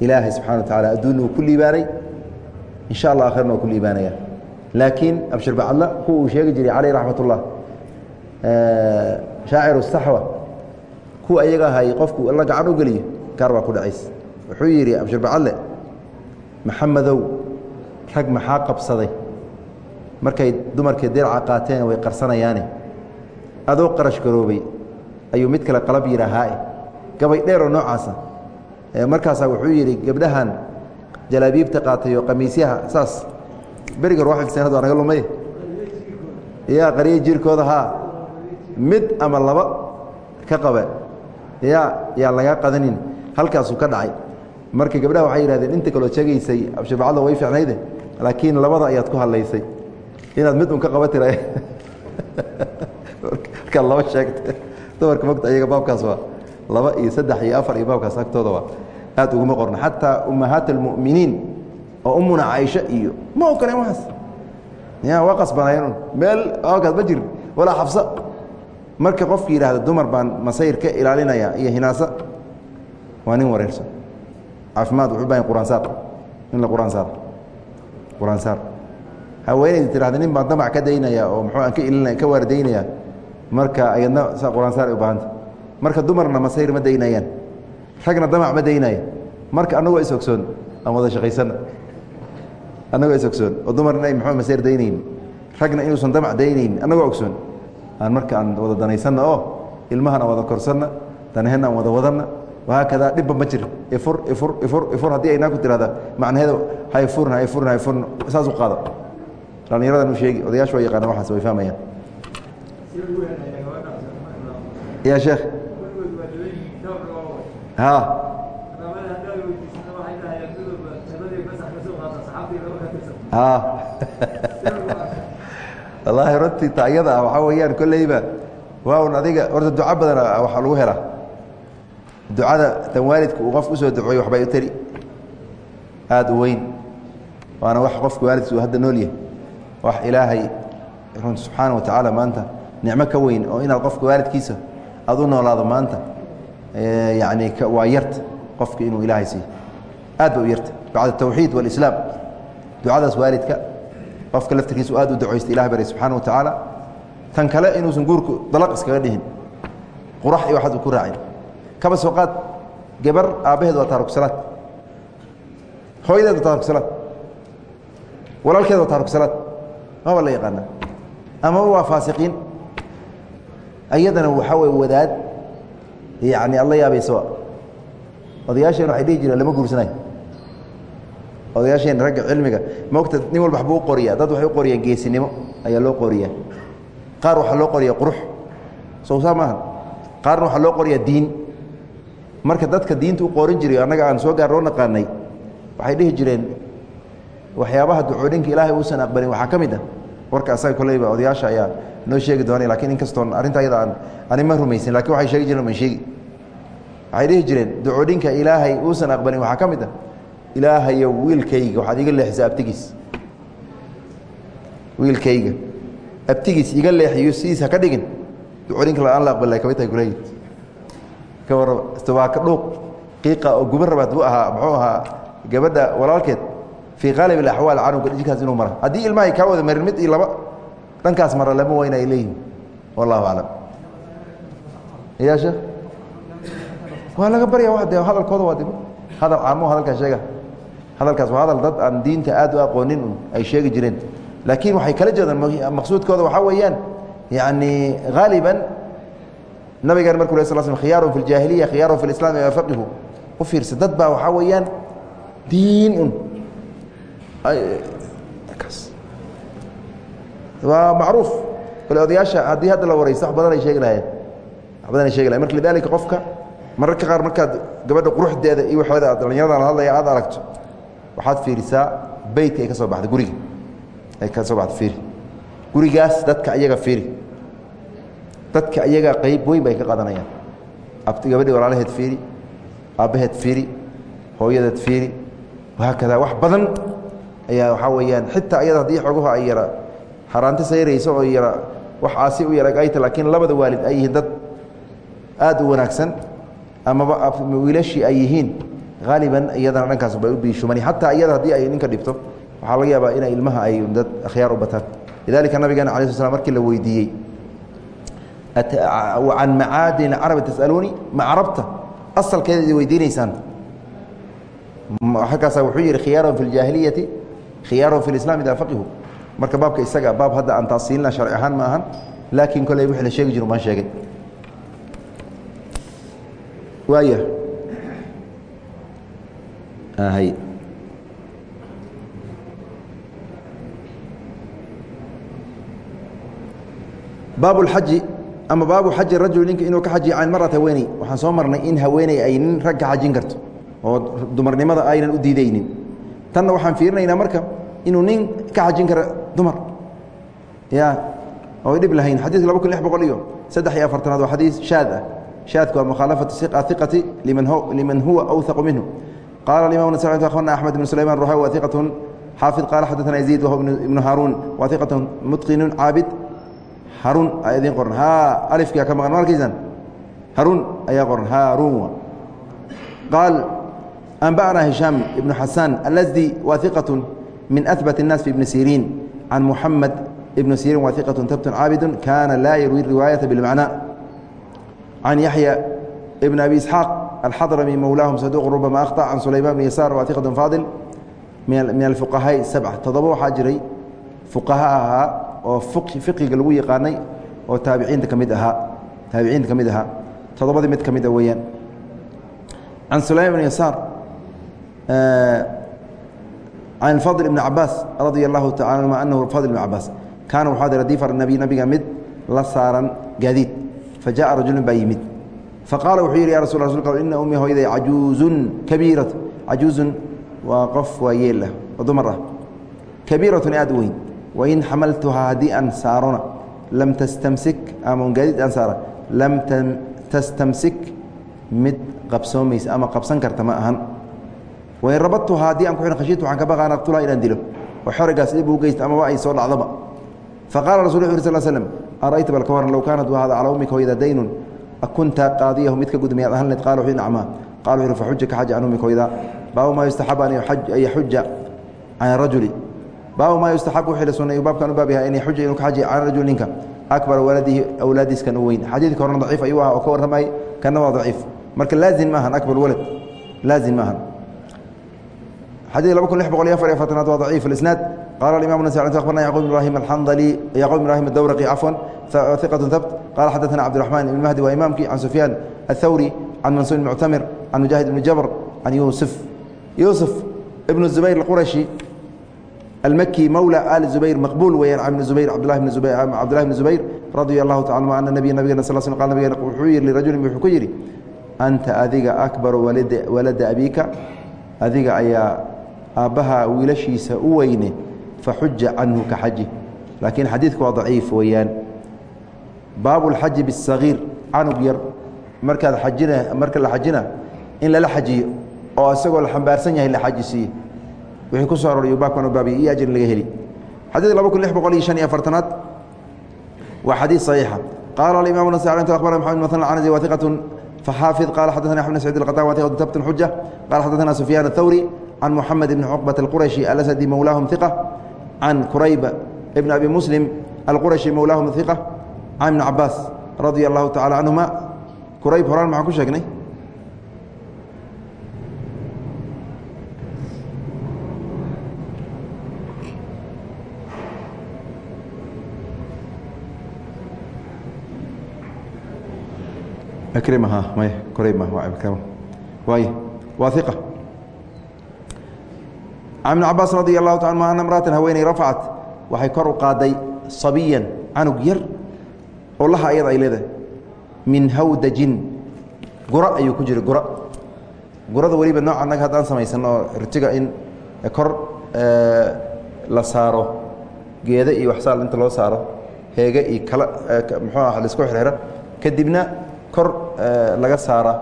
Ilaahay subxana wa taala adduunna uu ku liibaanay. In allah akhirna waa ku liibaanaya. Laakiin abshir bacadla kuwa uu sheegi jiray caleyh raxmat ullah shaaciru saxwa. Kuwa ayaga ahay qofku la gacan u geliyo gaar baa ku dhacays. Wuxuu yidhi abshir bacadle maxamedow rag maxaa qabsaday? Markay dumarkii dirca qaateen way qarsanayaane. Adoo qarash garoobay ayuu mid kale qalab yidhaahaa gabay dheeroo noocaasa. Markaasaa wuxuu yidhi gabdhahan jalaabiibta qaatay oo qamiisyaha saas. Beriga ruux xifseenadu anaga lumay. Yaa qariye jirkooda haa. Mid ama laba ka qabe. Yaa yaan lagaa qadanin. Halkaasuu ka dhacay. Marka gabdhaha waxay yidhahdeen inta kaloo sheegaysay abshibacadda way fiicnayde laakiin labada ayaad ku hadlaysay. Inaad mid un ka qaba tira markaad laba sheegta dumarka mogta ayaga baabkaas waa laba iyo saddex iyo afar iyo baabkaas agtooda waa aad uguma qorna. Xataa ummahaat almu'miniin oo umuna caaisha iyo ma ogoleen waxaas. Ya waa qasbanayeen meel halkaas ma jirin. Walaa xabsa. Marka qofki yidhaahda dumar baan masayr ka ilaalinaya iyo hinaasa waa nin wareersan. Caafimaad wuxuu baahan quraan saar. In la quraan saar. Quraan saar. Haweenayda tirahda nin baan damac ka daynaya oo muxuu aan ka ilinaya ka waardaynaya marka ayadna saa quraan saar ay u baahanta marka dumarna masayr ma daynayaan. Ragna damac ma daynaya marka annagoo is ogsoon aan wada shaqaysanna annagoo is ogsoon oo dumarna ay muxuu masayr daynayn ragna inuusan damac daynayn annagoo ogsoon. Aan marka aan wada danaysanna oo ilmahan aan wada korsanna danaheenna aan wada wadanna wahaakada dhibba ma jir ifur ifur ifur ifur haddii aynaa ku tirahda macnaheeda hay furn hay furn hay furn saas u qaada dhallinyaradan u sheegi odayaashu waa yaqaana waxaas way fahmayaan ya sheekh ha. Wallaahi runtii taayada ah waxaa weeyaan kolleyba waa un adiga horta duco badana waxaa lagu helaa ducada tan waalidka uu qof u soo duceeyo waxbay u tari aada u weyn. Waana wax qofka waalidkiis uu hadda nool yahay. Wax ilaahay runti subxaana wa tacaala maanta nicmo ka weyn oo inaad qofka waalidkiisa aada u noolaado maanta yacni waa yarta qofka inuu ilaahay siiyo aad ba u yarta bacda atawxiid waalislaam ducadaas waalidka qofka laftirkiisa aad u ducaysta ilah baray subxaana wa tacaala tan kale inuusan guurku dalaq iskaga dhihin qurax iyo waxaad u ku raacin. Kaba soo qaad gabar aabbaheed waa taaruksalaad hooyadeed waa taaruksalaad walaalkeed waa taaruksalaad maba la yaqaana amaba waa faasiqiin iyadana waxaa wey wadaad. Yani alla yaabaysa odayaasheen waxay dhihi jireen lama guursanayo odayaasheen ragga cilmiga maogta nin walba waxbuu u qoriyaa. Dad waxay u qoriyaan geesinimo ayaa loo qoriyaa. Qaar waxaa loo qoriyaa qurux. Sowsaa maaha qaarna waxaa loo qoriyaa diin. Marka dadka diinta u qorin jiray annaga aan soo gaar loo naqaanay waxay dhihi jireen waxyaabaha ducoodhinka ilaahay uusan aqbalin waxaa ka mid ah. Warka asaga koleyba odayaasha ayaa noo sheegi doonay lakiin inkastoon arrinta ayada aan ani ma laakiin waxay sheegi jireen man sheegi. Waxay dhihi jireen ducoodhinka ilaahay uusan aqbalin waxaa ka mid ah ilaahayo wiilkayga waxaad iga leexisaa abtigiis. Wiilkayga. Abtigiis iga leexiyo sidiis ha ka dhigin. Ducoodhinka aan la aqbal ka mid tahay kuleeyi ka dhuuq. Qiiqa oo guba rabaad buu ahaa muxuu ahaa gabadha walaalkeed. Fii qaalib alaxwaal jidkaas inuu mara. Haddii ilmahay kaa wada marin mid iyo laba dhankaas mara lama wayna ay leeyihiin wallahu aclam ya sheekh? Waa laga barya wa de hadalkooda waa dib. Hadal caamo hadalkaa sheega. Hadalkaas waa hadal dad aan diinta aad u aqoonin ay sheegi jireen. Laakiin waxay kala jeedaan maqsuudkooda waxaa weeyaan yani haaliban nabigan markuu le sl khiyaarun fi اljaahiliya khiyaarun fi اlislam faqihu u fiirsa dad baa waxaa weeyaan diin un waa macruuf. Kole odayaasha haddii hadda la waraysto wax badan ay sheegi lahayeen waxbadan sheegi lahay marka lidaalika qofka mararka qaar markaad gabadha quruxdeeda iyo waxeeda dhallinyarada la hadlaya aad aragto waxaad fiirisaa beytka ay ka soo baxda guriga. Ay ka soo baxda fiiri. Gurigaas dadka iyaga fiiri. Dadka iyaga qeyb weyn bay ka qaadanayaan gabadhii walaalaheed fiiri aabbaheed fiiri hooyadeed fiiri. Wahaakada wax badan ayaa waxaa weeyaan xitaa iyada haddii xoguha ay yara xaaraanti sayrayso oo yara wax aasi u yara ayta laakiin labada waalid ay yihiin dad aad u wanaagsan amaba wiilashii ay yihiin haaliban iyadana dhankaas bay u biishumani. Xataa iyada haddii ay ninka dhibto waxaa laga yaabaa inay ilmaha ay dad akhyaar u bataan. Lidalika nabigeena ala sl slam markii la weydiiyey can macaadin carabi tasaluuni? Ma carabta? Asalkeeda idi weydiinaysaan. Halkaasa wuxuu yihi khiyaarahum fi اljaahiliyati khiyaarahum fi اlislam ida faqihu marka baabka isaga baab hadda aan taasiilina sharci ahaan ma ahan laakiin koley wixii la sheegi jiro maan sheegay. Waaya hay baab اlxaji ama baabu xaji rajul ninka inuu ka xajiyo can marat haweeney waxaan soo marnay in haweeney ay nin rag ka xajin karto oo dumarnimada aynan u diidaynin. Tanna waxaan fiirinaynaa marka inuu nin ka xajin karo dumar. Ya oo dhib lahayn. Xadiiska laba kun lix boqol iyo saddex iyo afartanaad waa xadiis shaad ah shaadku waa mukhaalafatu ahiqati liman huwa awhaqu minhu. Qala imam akhbarna axmed bn sulayman ruxa wa iqatun xaafid qaala xadana yaziid wahu ibnu haaruun wa iqatun mutqinun caabid. Haruun a idiin qoran. Ha alifkaa ka maqan ma arkaysaan haruun ayaa qoran. Haruun qaal anba'na hishaam ibnu xasaan alasdi wa iqatun min ahbat الnaas can muxamed ibn sirin waa iqatu tabtun caabidun kaana laa yarwi riwaayata bilmacnaa can yaxya ibn abi isxaaq alxadrami mowlaahum saduq rubama akhta can sulayman bn yasaar waa iqatun faadil min alfuqahaai sabca toddoba waxaa jiray fuqaha ahaa oo fiqiga lagu yaqaanay oo taabiciinta ka mid ahaa taabiciinta ka mid ahaa toddobadii mid ka mid a weeyaan can sulayman bn yasaar can fadl ibni cabaas radia allahu tacala anhuma anahu fadl ibn cabaas kaana waxaa dira difar nabiy nabiga mid la saaran gaadiid fa jaءa rajulun baa yimid faqaala wuxuu yidhi ya rasul rasulka ina ummi hooyaday cajuuzun kabiirat cajuuzun waa qof waa yeel ah oo dumar ah kabiiratun aad u weyn wain xamaltuhaa haddii aan saarona lam tastamsik ama gaadiid aan saara lam tastamsik mid qabsoomaysa ama qabsan karta ma ahan wain rabadtuhaa haddii aan ku xidhan khashiitu waxaan ka baqaa an aqtulaha inaan dilo. Oo xorigaas dhib uu geysta amaba ay soo dhacdaba faqala rasul uu sl slm ara'ayta bal ka waran low kaanat wahada calaa ummika hooyada daynun? Akunta qaadiyahu mid ka gudmayaad ahan leed qala wuxuu nacmaa. Qala wuxu faxuja ka xaja can ummika hooyada baabu maa yustaxab an yaxuja can rajuli. Baabu maa yustaxab wixii la sunay baabkan u baab yahay in xuja inuu ka xajiya can rajul ninka. Akbar waladihi awlaadiiskan u weyn. Xadiidka horena daciif ayuu aha oo ka warramay kana waa daciif. Marka laazim maahan akbar walad. Laazim maahan xadiid laba kun lix boqol iyo afar iyo afartanaad waa daciif alisnaad qala alimam nas akhbarna yacqub ibrahim alxandali yacqub ibrahim adawraqi cafwan iqatu habt qala xadaثana cabdiraxman ibn mahdi waa imaamkii can sufyaan athawri can mansuur muctamir can mujaahid ibni jabr can yuusuf yuusuf ibnu zubayr alqurashi المkي mولى آل زبير مqبuل weyaan بن زبير cبدالله بن زبير رaضي الله taعaل عنه أن نبي nabgena صل sل q nabgena wuxuu yihi لرaجuل wuxuu ku yidhi أnta adiga أكبر walada أbيka adiga ayaa aabbaha wiilashiisa u weyne faxuja canhu ka xaji laakiin xadiidku waa ضaciif weeyaan baabu الxaji bالصغيir canug yar markaad ajina marka la xajina in lala xajiyo oo isagoo la xambaarsan yahay la xajisiiye wixii ku soo aroriyo baabkan u baabiye iyo ajrin laga heli xadiid laba kun lix boqol iyo shan iyo afartanaad waa xadiid صaxiixa qaala alimam nas akhbarna mxamed mثn canzi waثiqaة faxaafid qala xadaثna axmed sacid الqطا waثiqaة tabtn xuja qala xadaثna sufyaan الthawri can muxamed ibni cuqbat alqurashi alasadi mowlaahum iqa can kurayba ibn abi muslim alqurashi mowlaahum iqa can ibni cabaas radia allahu tacala canhuma kurayb horaan maxaan ku sheegnay rmh my kurayb m waa iq can ibn cabaas radi allahu ta anuma ana mraatan haweeney rafacat waxay kor u qaaday sabiyan canug yar oo laha ayada ay leedahay min hawdajin gura ayuu ku jira gura gurada weliba nooca naga haddaan samaysan irtiga in kor la saaro geeda iyo waxsaal inta loo saaro heege iyo kala muxuu ah la isku xirxira kadibna kor laga saara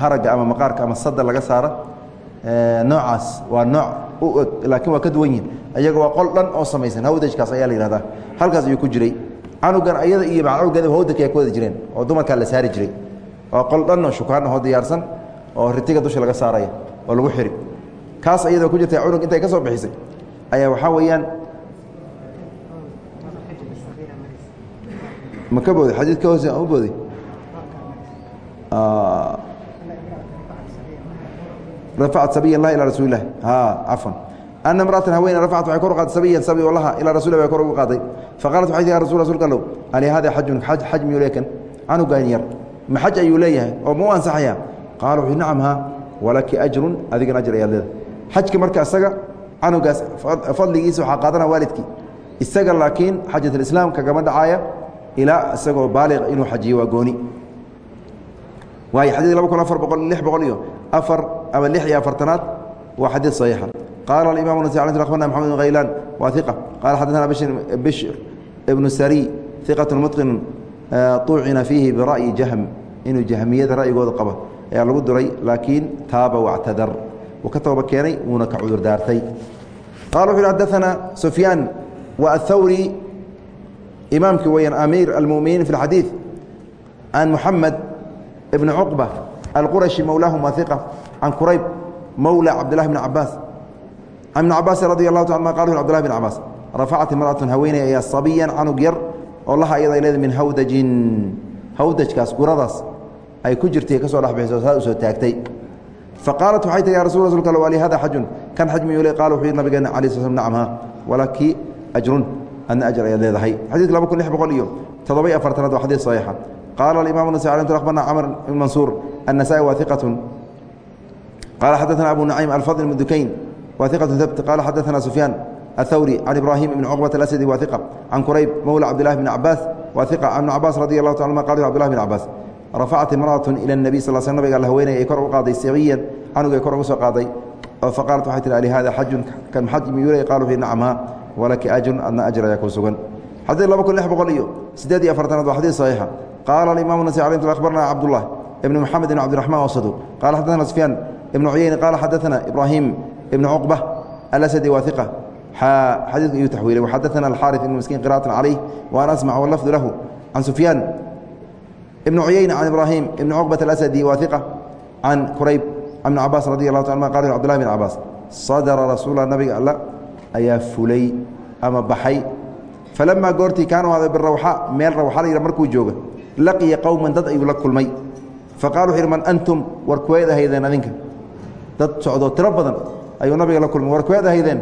haragga ama maqaarka ama sada laga saara noocaas waa nooc u og laakiin waa ka duwan yihiin ayaga waa qol dhan oo samaysan hawdajkaas ayaa la yihahdaa halkaas ayuu ku jiray. Canugan ayada iyo macnugeeda hawdajka ay ku wada jireen oo dumarkaa la saari jiray. Waa qol dhan oo shukaan ahoo diyaarsan oo ritiga dusha laga saaraya oo lagu xiri. Kaas ayadoo ku jirta cunug intay ka soo bixisay ayaa waxaa weeyaan ma ka booday? Xadiid ka hoose u booday rafacat sabiyan laha ilaa rasuuli lah cafwan ana imra'atan haween rafacat waxay kor u qaaday sabiyan sabi laha ilaa rasul bay kor ugu qaaday faqaalat waxay tii ya rasul rasulka allow ali hada xajun xaj miyuu leekan canugan yar ma xaj ayuu leeyahay oo ma u ansaxaya qaala wuxuu nacam ha walaki ajrun adigana ajr ayaad leedahay xajka marka isaga canugaas fadligiisa waxaa qaadana waalidkii isaga laakiin xajatlislaam kagama dhacaaya ilaa isagoo baaliq inuu xajiyo waa gooni waayo xadiid laba kun afar boqol lix boqol iyo afar ama lix iyo afartanaad waa xadiid saxiixa. Qaala alimam nas akhbarna mxamed bn haylaan waa iqa qaala xadana bishr ibnu sariy iqat mutqin uh, tuucina fiihi bira'yi jahm inuu jahmiyada ra'yigooda qabo. Ayaa lagu duray laakiin taaba wactadar wuu ka tooba keenay wuuna ka cudur daartay. Qala wuxu uhi xadaana sufyaan wa athawri imaamkii weyaan amiir almuminiin fi اxadiid can muxamed ibni cuqba alqurashi mowlaahum waa iqa can kurayb mowla cabdillahi bn cabaas can ibn cabaasi radi allahu ta ma qal cbdulahi bn cabaas rafacat imra'atun haweeney ayaa sabiyan canug yar oo laha iyada leeda min hawdajin hawdajkaas guradaas ay ku jirtay ka soo dhexbixiso saa u soo taagtay faqaalat waxay tihi ya rasul rasulka al ali hada xajun kan xaj miyuu le qala wuxuu yihi nabigeena calayi sl slam nacamha walaki ajrun adna ajr ayaad leedahay xadiidka laba kun lix boqol iyo toddoba iyo afartanaad waa xadiid saxiixa qaala alimam nasai almt akhbarna camr ibn mansuur النسائي واثقة قال حدثنا أبو نعيم الفضل بن دكين واثقة ثبت قال حدثنا سفيان الثوري عن إبراهيم بن عقبة الأسدي واثقة عن كريب مولى عبد الله بن عباس واثقة عن عباس رضي الله تعالى عنه قال عبد الله بن عباس رفعت امرأة إلى النبي صلى الله عليه وسلم قال هويني يكر قاضي سغيا عنه يكر قاضي فقالت وحيت لي هذا حج كان حج ميولي قالوا في نعمها ولك أجر أن أجر يكون سجن حديث الله بكل لحب قليو سدادي أفرتنا وحديث صحيحة قال الإمام النسائي عليه أخبرنا عبد الله ابن محمد بن عبد الرحمن وصدوق قال حدثنا سفيان ابن عيين قال حدثنا إبراهيم ابن عقبة الأسدي واثقة حديث يتحويله وحدثنا الحارث بن مسكين قراءة عليه وأنا أسمع واللفظ له عن سفيان ابن عيين عن إبراهيم ابن عقبة الأسدي واثقة عن كريب عن عباس رضي الله تعالى قال عبد الله بن عباس صدر رسول النبي الله أيا فلي أما بحي فلما قرتي كانوا هذا بالروحاء ميل روحاء إلى مركو جوجا لقي قوما ضد أي لك المي faqala wuxu antum war kuweed adinka. Dad socdoo tiro badan ayuu nabiga la kulmay war kuweed ahaydeen?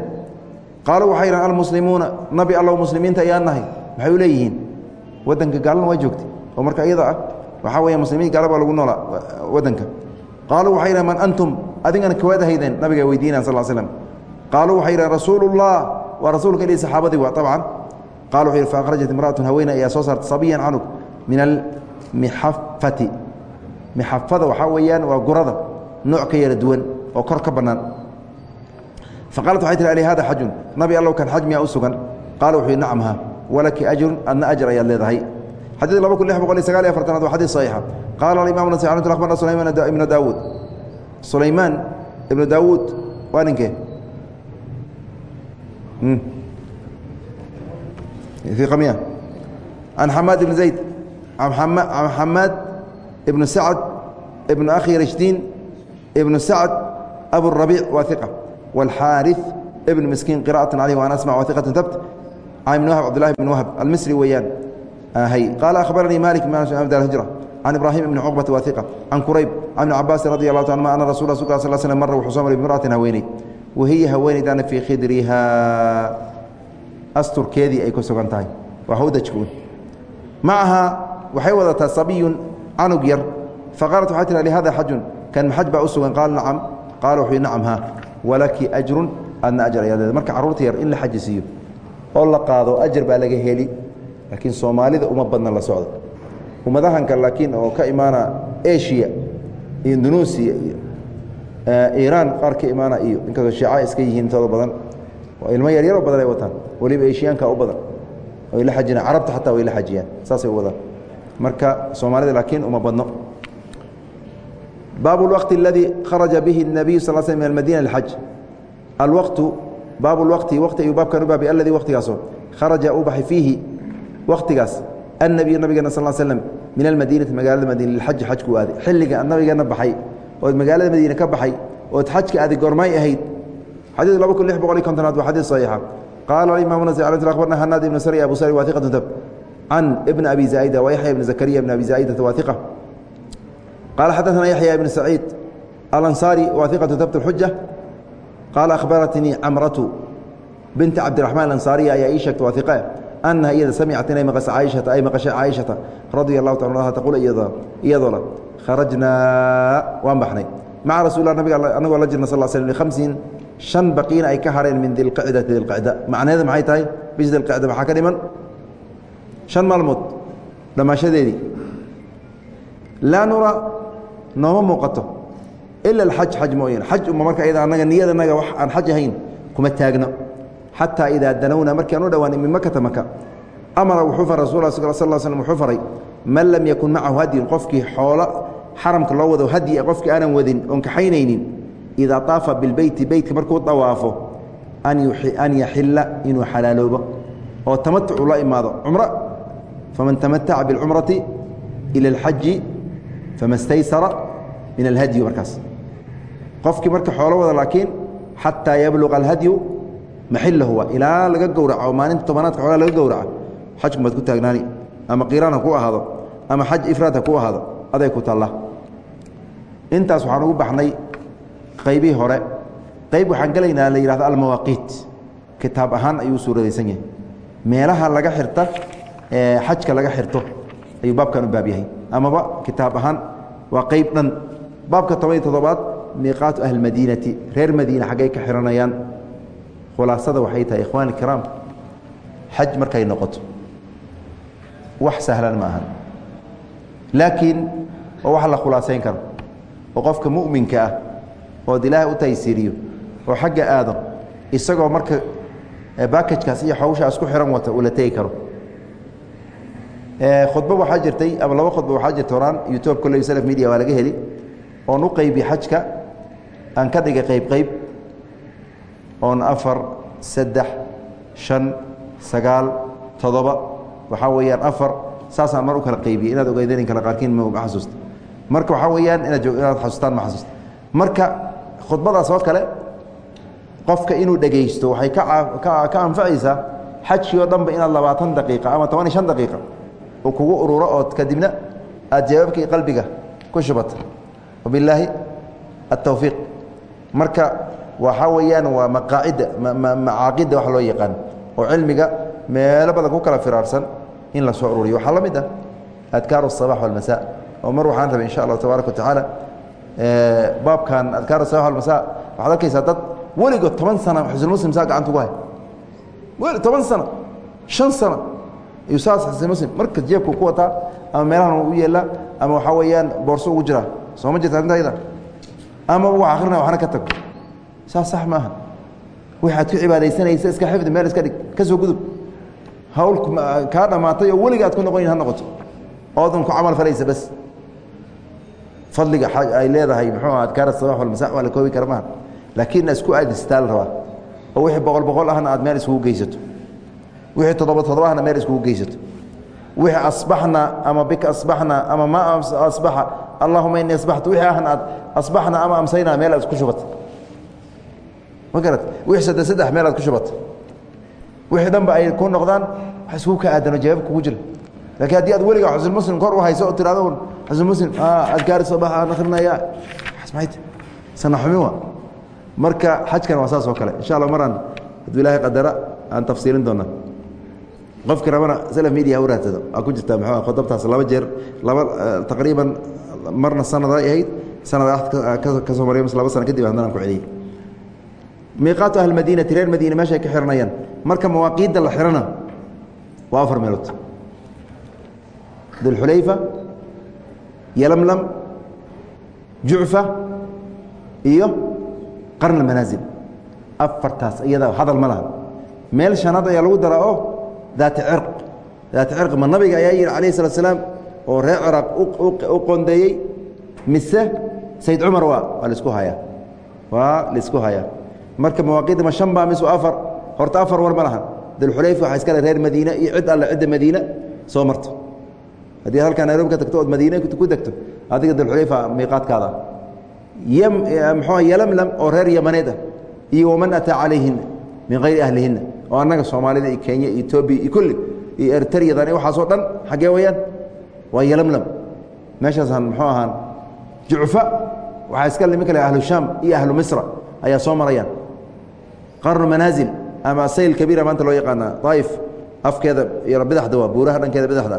Qaaluu waxay yidhahan nabi allow muslimiinta ayaan maxay u leeyihiin waddanka gaalana waa joogtay oo marka iyada ah waxaa weya muslimiin gaala lagu noolaa waddanka. Qaaluu waxay yidhahan man antum adigana kuweed ahaydeen? Nabiga weydiinayan sal slam qaaluu waxay yidhahan rasuuluullah waa rasuulka ilii saxaabadii waa abcan qala wuxu yidhi faakhrajat imra'atun haweeney ayaa soo sabiyan canug min almixafati mixafada waxaa weeyaan waa gurada nooc ka yara duwan oo kor ka bannaan. Faqaalat waxay tihi ali hada xajun? Nabi allow kan xaj miyaa u sugan. Qaala wuxuu yidhi nacamha walaki ajrun adna ajr ayaad leedahay. Xadiid laba kun lix boqol iyo sagaal iyo afartanaad waa xadiid saxiixa. Qaala alimam nasi almt akhbarna sulayman ibnu daawuud. Sulaymaan ibnu daawuud waa ninkee iqamiya can xamaad ibni zayd. Xamaad ibnu sacad ibnu akhi rashdiin ibnu sacad aburabiic waa iqa wاlxaariث ibn miskiin qira'atan caleyh waan asmac wahiqatan tabt can ibn wahab cbdulahi ibn wahab almisri weeyaan ah, qaala akhbaranii malik md hijra can ibraahim ibni cuqbata waa iqa can kurayb can ibni cabaasin radi allahu ta anma ana rasul rasulk sal slm mara wuxuu soo maray bimra'atin haweeney wahiya haweeneydaana fii khidriha. Asturkeedii ay ku sugan tahay waa hawdajkuun macahaa waxay wadataa sabiyun canug yar. Faqaalat waxay tihi lihada xajun? Kan maxaj baa u sugan? Qaal nacam. Qaala wuxuu nacam ha walaki ajrun adna ajar ayaad leeda marka carruurta yar in la xaji siiyo oo la qaado ajar baa laga heli. Laakiin soomaalida uma badna la socdo. Ummadahanka laakiin oo ka imaana asia iyo indonesia iyo iiraan qaar ka imaana iyo inkastoo shiica iska yihiin intooda badan. Oo ilmo yaryaroo badan ay wataan. Weliba eshiyaanka u badan. Oy la xajiyaan carabta xataa way la xajiyaan. Saasay u wadaan marka soomaalida laakiin uma badno baab اwqti اladii kharaja bihi الnabiyu sal sl min almadina lxaj alwaqtu baab اlwaqti waqti ayuu baabkan u baabay aladii waqtigaasoo kharaja uu baxay fiihi waqtigaas annabiyu nabigeena sal slm min almadiinati magaalada madiina lilxaji xajku u aaday xilliga nabigeena baxay ood magaalada madiine ka baxay ood xajka aaday goormay ahayd xadiid laba kun lix boqol iyo kontonaad waa xadiid saxiixa qaala imaam nas abarna hanaad ibnu sari abu sari waa iqatu dab ibn abi zaa'ida wa yaxya ibn zakariya ibn abi zaa'idata waa iqa qaala xadaثana yaxya ibn saciid alansaari waa iqatu dabt xuja qaala akhbaratnii camratu binti cabdiraxmaan alansaariya ayaa ii sheegta waa iqa anaha iyada samicad inay maqasa caaishata ay maqashay caaishata radia allahu taala anha taqul iyadoola kharajnaa waan baxnay maca rasul lah nabiga anagoo la jirna sal sl lihamsin shan baqiina ay ka hareen min dilqicdati dilqicda macnaheeda maxay tahay bish dilqicda maxaa ka dhiman shan maalmood dhammaashadeedii laa nura nooma muuqato ila alxaj xaj mooyane xaj uma marka iyada anaga niyadanaga wax aan xaj ahayn kuma taagno xataa idaa danowna markii u dhowaanay min makata maka amara wuxuu faray rasul sal slm wuxuu faray man lam yakun macahu hadyun qofkii xoolo xaramka loo wado hadyi qofkii aanan wadin oon kaxaynaynin idaa طaafa bilbeyti beytka markuu dawaafo an yaxila inuu xalaaloobo oo tamatucu la imaado cumro faman tamataca biاlcumrati ila اlxaji fama staysara min alhadyi markaas qofkii marka xoolo wada laakiin xataa yabluqa alhadyu maxilahu waa ilaa laga gowraco maalinta tobanaadka xoolaa laga gowraca xajku maad ku taagnaani ama qiiraan ha ku ahaado ama xaj ifraad ha ku ahaado aday ku talla intaas waxaan ugu baxnay qaybihii hore qayb waxaan gelaynaa la yihahdo almawaaqiit kitaab ahaan ayuu suuradaysan yahay meelaha laga xirta xajka laga xirto ayuu baabkan u baab amaba kitaab ahaan waa qayb dhan. Baabka toban iyo toddobaad miiqaatu ahli madiinati reer madiina xaggay ka xiranayaan. Khulaasada waxay tahay ikhwani ikiraam xaj markay noqoto. Wax sahlan ma ahan. Laakiin waa wax la khulaasayn karo oo qofka mu'minka ah ood ilaahay u taysiiriyo oo xagga aado isagoo marka bakajkaas iyo hawshaas ku xihan wata uu la tegi karo khudbo waxaa jirtay ama laba khudba waxaa jirta horaan youtube kolley slf media waa laga heli oon u qaybi xajka aan ka dhigay qayb qayb oon afar saddex shan sagaal toddoba waxaa weeyaan afar saasaan mar u kala qaybiyey inaad ogeydanin kale qaarkiin ma xasuusta marka waxaa weeyaan inaad inaad xasuustaan ma xasuusta marka khudbadaas oo kale qofka inuu dhegaysto waxay ka ka anfacaysaa xajkii oo dhanba inaad labaatan daqiiqa ama toban iyo shan daqiiqa uu kugu ururo ood kadibna aad jawaabkii qalbiga ku shubata wabilaahi altowfiiq marka waxaa weeyaan waa maqaacida macaaqida wax loo yaqaan oo cilmiga meelo badan ku kala firaarsan in la soo ururiyo. Waxaa la ah adkaaru asabax walmasa oo mar waxaan rabay insha allahu tabaaraka watacaala baabkan adkaaru sabax walmasa waxaad arkaysaa dad weligood toban sana xusnulmuslim saa gacanta ugu hay toban sana shan sana xusnmuslim marka jeebku ku wataa ama meelahan u yeelaa ama waxaa weeyaan boorso ugu jiraa soo ma jirta intayda ama wax akhrina waxna ka tago saas sax maaha. Waxaad ku cibaadaysanaysa iska xifdi meel iska dhig ka soo gudub. Hawl kaa dhammaatay oo weliga aad ku noqon ha noqoto. Oodan ku camal falaysa bas fadliga ay leedahay muxuu aha adkaar sabax walmasa waa la koobi kara maaha laakiin isku aadistaa la rabaa. Oo wixii boqol boqol ahna aad meel iskugu geysato wixii toddoba toddobahna meel iskugu geysato wixii asbaxna ama bika asbaxna ama ma asbaxa allahuma inii asbaxtu wixii ahna aad asbaxna ama amsayna meel aad ku shubata ma garat wixii saddex saddex meel aad ku shubata wixii dhanba ay ku noqdaan wax iskugu ka aadano jawaab kugu jira. Laakiin haddii aad weliga xusnmuslim kor u hayso oo tirahdo xusnmuslim adkaari sabax aan akhrinaya maxayt sana xumi wa. Marka xajkan waa saas oo kale. Insha allah maraan hadduu ilaahay qadara aan tafsiilin doonaa qofki rabana slf media u raadsado aa ku jirta mxu khudabtaas laba jeer laba taqriiban marna sanada ahayd sanada ka soo marya laba sana kadib haddana aan ku celiyey. Miiqaatu ahli madiinati reer madiina meeshay ka xiranayaan. Marka mawaaqiidda la xihana waa afar meelood. Dulxulayfa yalamlam jucfa iyo qarn manaasil afartaas iyada hadal ma laha. Meel shanaad ayaa lagu daraa oo daati cirq daati cirq ma nabiga ayaa yihi calayh salatu slaam oo reer ciraaq u qondeeyey mise sayd cumar waa waa la isku hayaa waa la isku hayaa marka mawaaqiidda ma shan baa mise afar. Horta afar war ma lahan dulxulayfa waxaa iska le reer madiine iyo cid alle cidda madiine soo marto. Haddii halkaa nairobi ka tagto ood madiine ku degto adiga dulxulayfa miiqaadkaada. Mxua yalamlam oo reer yamaneed ah iyo waman ataa calayhina min hayri ahlihinna oo annaga soomaalida iyo kenya iyo etoobiya iyo kulli iyo ertaryadan waxaasoo dhan xaggee weyaan waa yalamlam. Meeshaasaan muxuu ahaan jucfa waxaa iska nimin kale ahlu shaam iyo ahlu misra ayaa soo marayaan. Qarnu manaasil ama sayl kabiira maanta loo yaqaana daa'if afkeeda iyo bidaxda waa buuraha dhankeeda bidaxda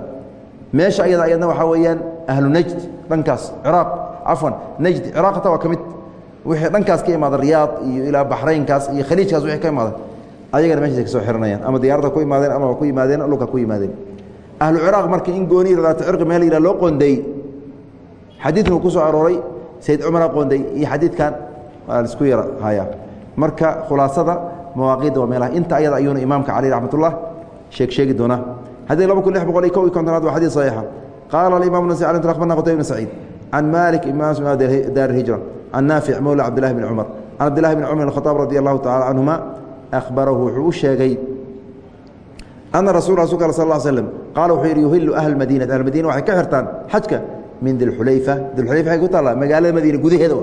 meesha ayada ayadna waxaa weeyaan ahlu najd dhankaas ciraaq cafwan najd ciraaq hataa waa ka mid. Wixii dhankaas ka imaada riyaad iyo ilaa baxraynkaas iyo khaliijkaas wixii ka imaada ayagana meeshaas ka soo xiranayaan ama diyaaradda ku imaadeen ama ku yimaadeen dhulka ku yimaadeen. Ahlu marka in gooni daata cirqi meel yidhaha loo qoondeey xadiidkan uu ku soo arooray sayd cumara qoonday iyo xadiidkan waa la isku yara hayaa marka khulaasada mawaaqiidda waa meelaha. Inta ayada ayuuna imaamka caleyh raxmatullah sheeg sheegi doonaa. Xadii laba kun lix boqol iyo kow iyo kontonaad waa xadiid saxiixa. Qaala alimaam nasi al akhbarna qutayb bn saciid can malik imaam daar hijra can naafic mowla cabdillahi bni cumar can cabdillahi bni cumar khadaab radi allahu tacala canhuma ahbarahu wuxuu u sheegay ana rasul rasulka al sal slm qaala wuxuu yidhi yuhilu ahl madiinati ahlmadiina waxay ka xirtaan xajka min dilxulayfa dilxulayfa ay ku taallaa magaalada madiina gudaheeda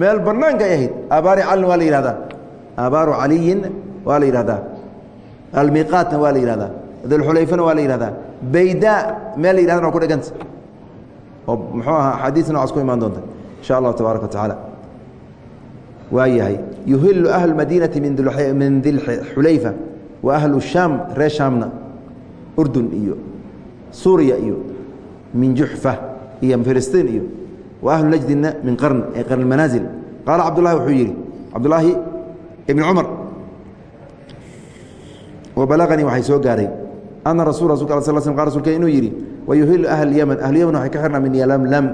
meel banaanka ay ahayd aabaari calin waa la yihahdaa aabaaru caliyin waa la yihahdaa almiiqaatna waa la yihahdaa dilxulayfana waa la yihahdaa bayda meel la yihahdan waa ku dheganta oo muxuu ahaa xadiis nocaas ku imaan doonta insha allahu tabaaraka wa tacaala waa yahay yuhilu ahlu madiinati min dilxulayfa wa ahlu shaam reer shaamna urdun iyo suuriya iyo min juxfa iyo filistiin iyo wa ahlu najdina min qarn ee qarn manaasil qaala cabdullahi wuxuu yidhi cabdullaahi ibni cumar wabalaganii waxay soo gaaray ana rasul rasulka al sl sl qa rasulka inuu yidhi wayuhilu ahl yaman ahlu yaman waxay ka xirnaa min yalamlam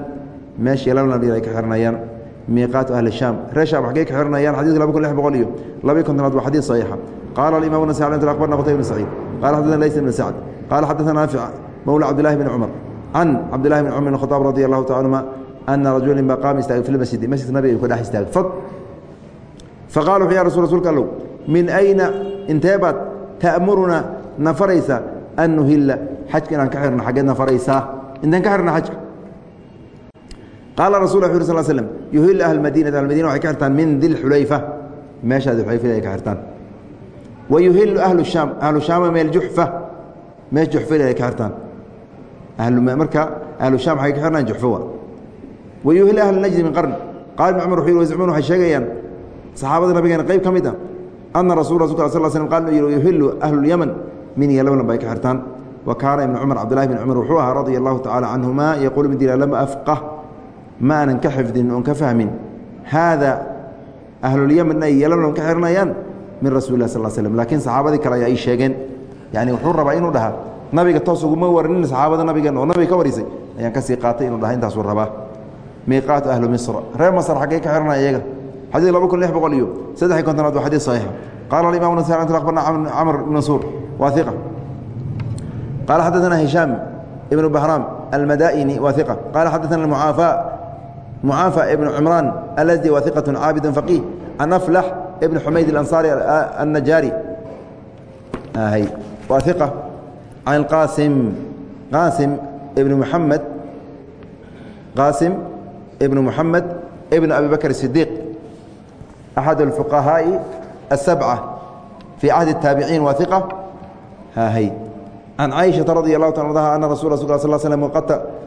meesha yalamlam ay ka xirnayaan miiqaatu ahli shaam. Reer shaam xaggey ka xiranayaan xadidka laba kun lix boqol iyo laba iyo kontonaad waa xadiid saxiixa. Qaala alimam nasa akhbarna qutay bn saciid. Qala xadana lays bn sacd. Qala xadana naafic mowla cabdillahi bni cumar. Can cabdillahi bn cumar bn khadaab radi allahu taala anhuma ana rajula ba qaama istaagay fi lmasjidi masjidka nabiga ayuu ka dhex istaagay fog faqala wuxu ya rasul rsulka allow min ayna intee baad ta'muruna na faraysaa an nuhila xajka inaan ka xirno xaggeed na faraysaa intaan ka xirna xajka qaala rasul uu sl slm yuhilu ahl madiinati ahlmadina waxay ka xirtaan min dilxulayfa meeshaa dilxulayfada ay ka xirtaan wa yuhilu ahlu shaam ahlu shaama meel juxfa meesh juxfada ay ka xirtaan marka ahlu shaam waxay ka xirnaan juxfawa wa yuhilu ahlu najdi min qarn qaala ibn cumar wuxuu yhi wayzacmuun waxay sheegayaan saxaabada nabigeena qayb ka mid ah ana rasul rasulka sal slm qal inuu yihi yuhilu ahlu lyaman min yalamlam bay ka xirtaan wa kaana ibnu cumar cabdillahi bn cumar wuxuu ahaa radia allahu tacala canhuma yaquulu mid lam afqah ma aanan ka xifdin oon ka fahmin. Haada ahlulyaman ay yalamlam ka xiranayaan min rasuli lah sal slm laakiin saxaabadii kale ayaa ay sheegeen. Yani wuxuu rabaa inuu dhahaa nabiga toos uguma warinin saxaabada nabigeen oo nabiga ka warisay. Ayaan ka sii qaatay inuu dhaha intaasuu rabaa. Miiqaatu ahlu misra reer masr xaggey ka xiranaya iyaga xadiid laba kun lix boqol iyo saddex iyo kontonaad waa xadiid saxiixa qaala alimam nas akhbarna camr ibn mansuur waa iqa qaala xadaثana hishaam ibnu bahraam almadaini waa iqa qaala xadaثana mucaafaa mucaafى ibn cumraan alsdi waa iqaة caabid faqiih can aflax ibn xumayd اlanصari الnajaari waa iqa can qaasim qaasim ibn muxamed qaasim ibn muxamed ibn abi bakr الصidiiq axad اlfuqahaaءi الsabca fii cahdi الtaabiciin waa iqa hy can caaishaةa radi الlahu ta anha ana rasul rasul sl slm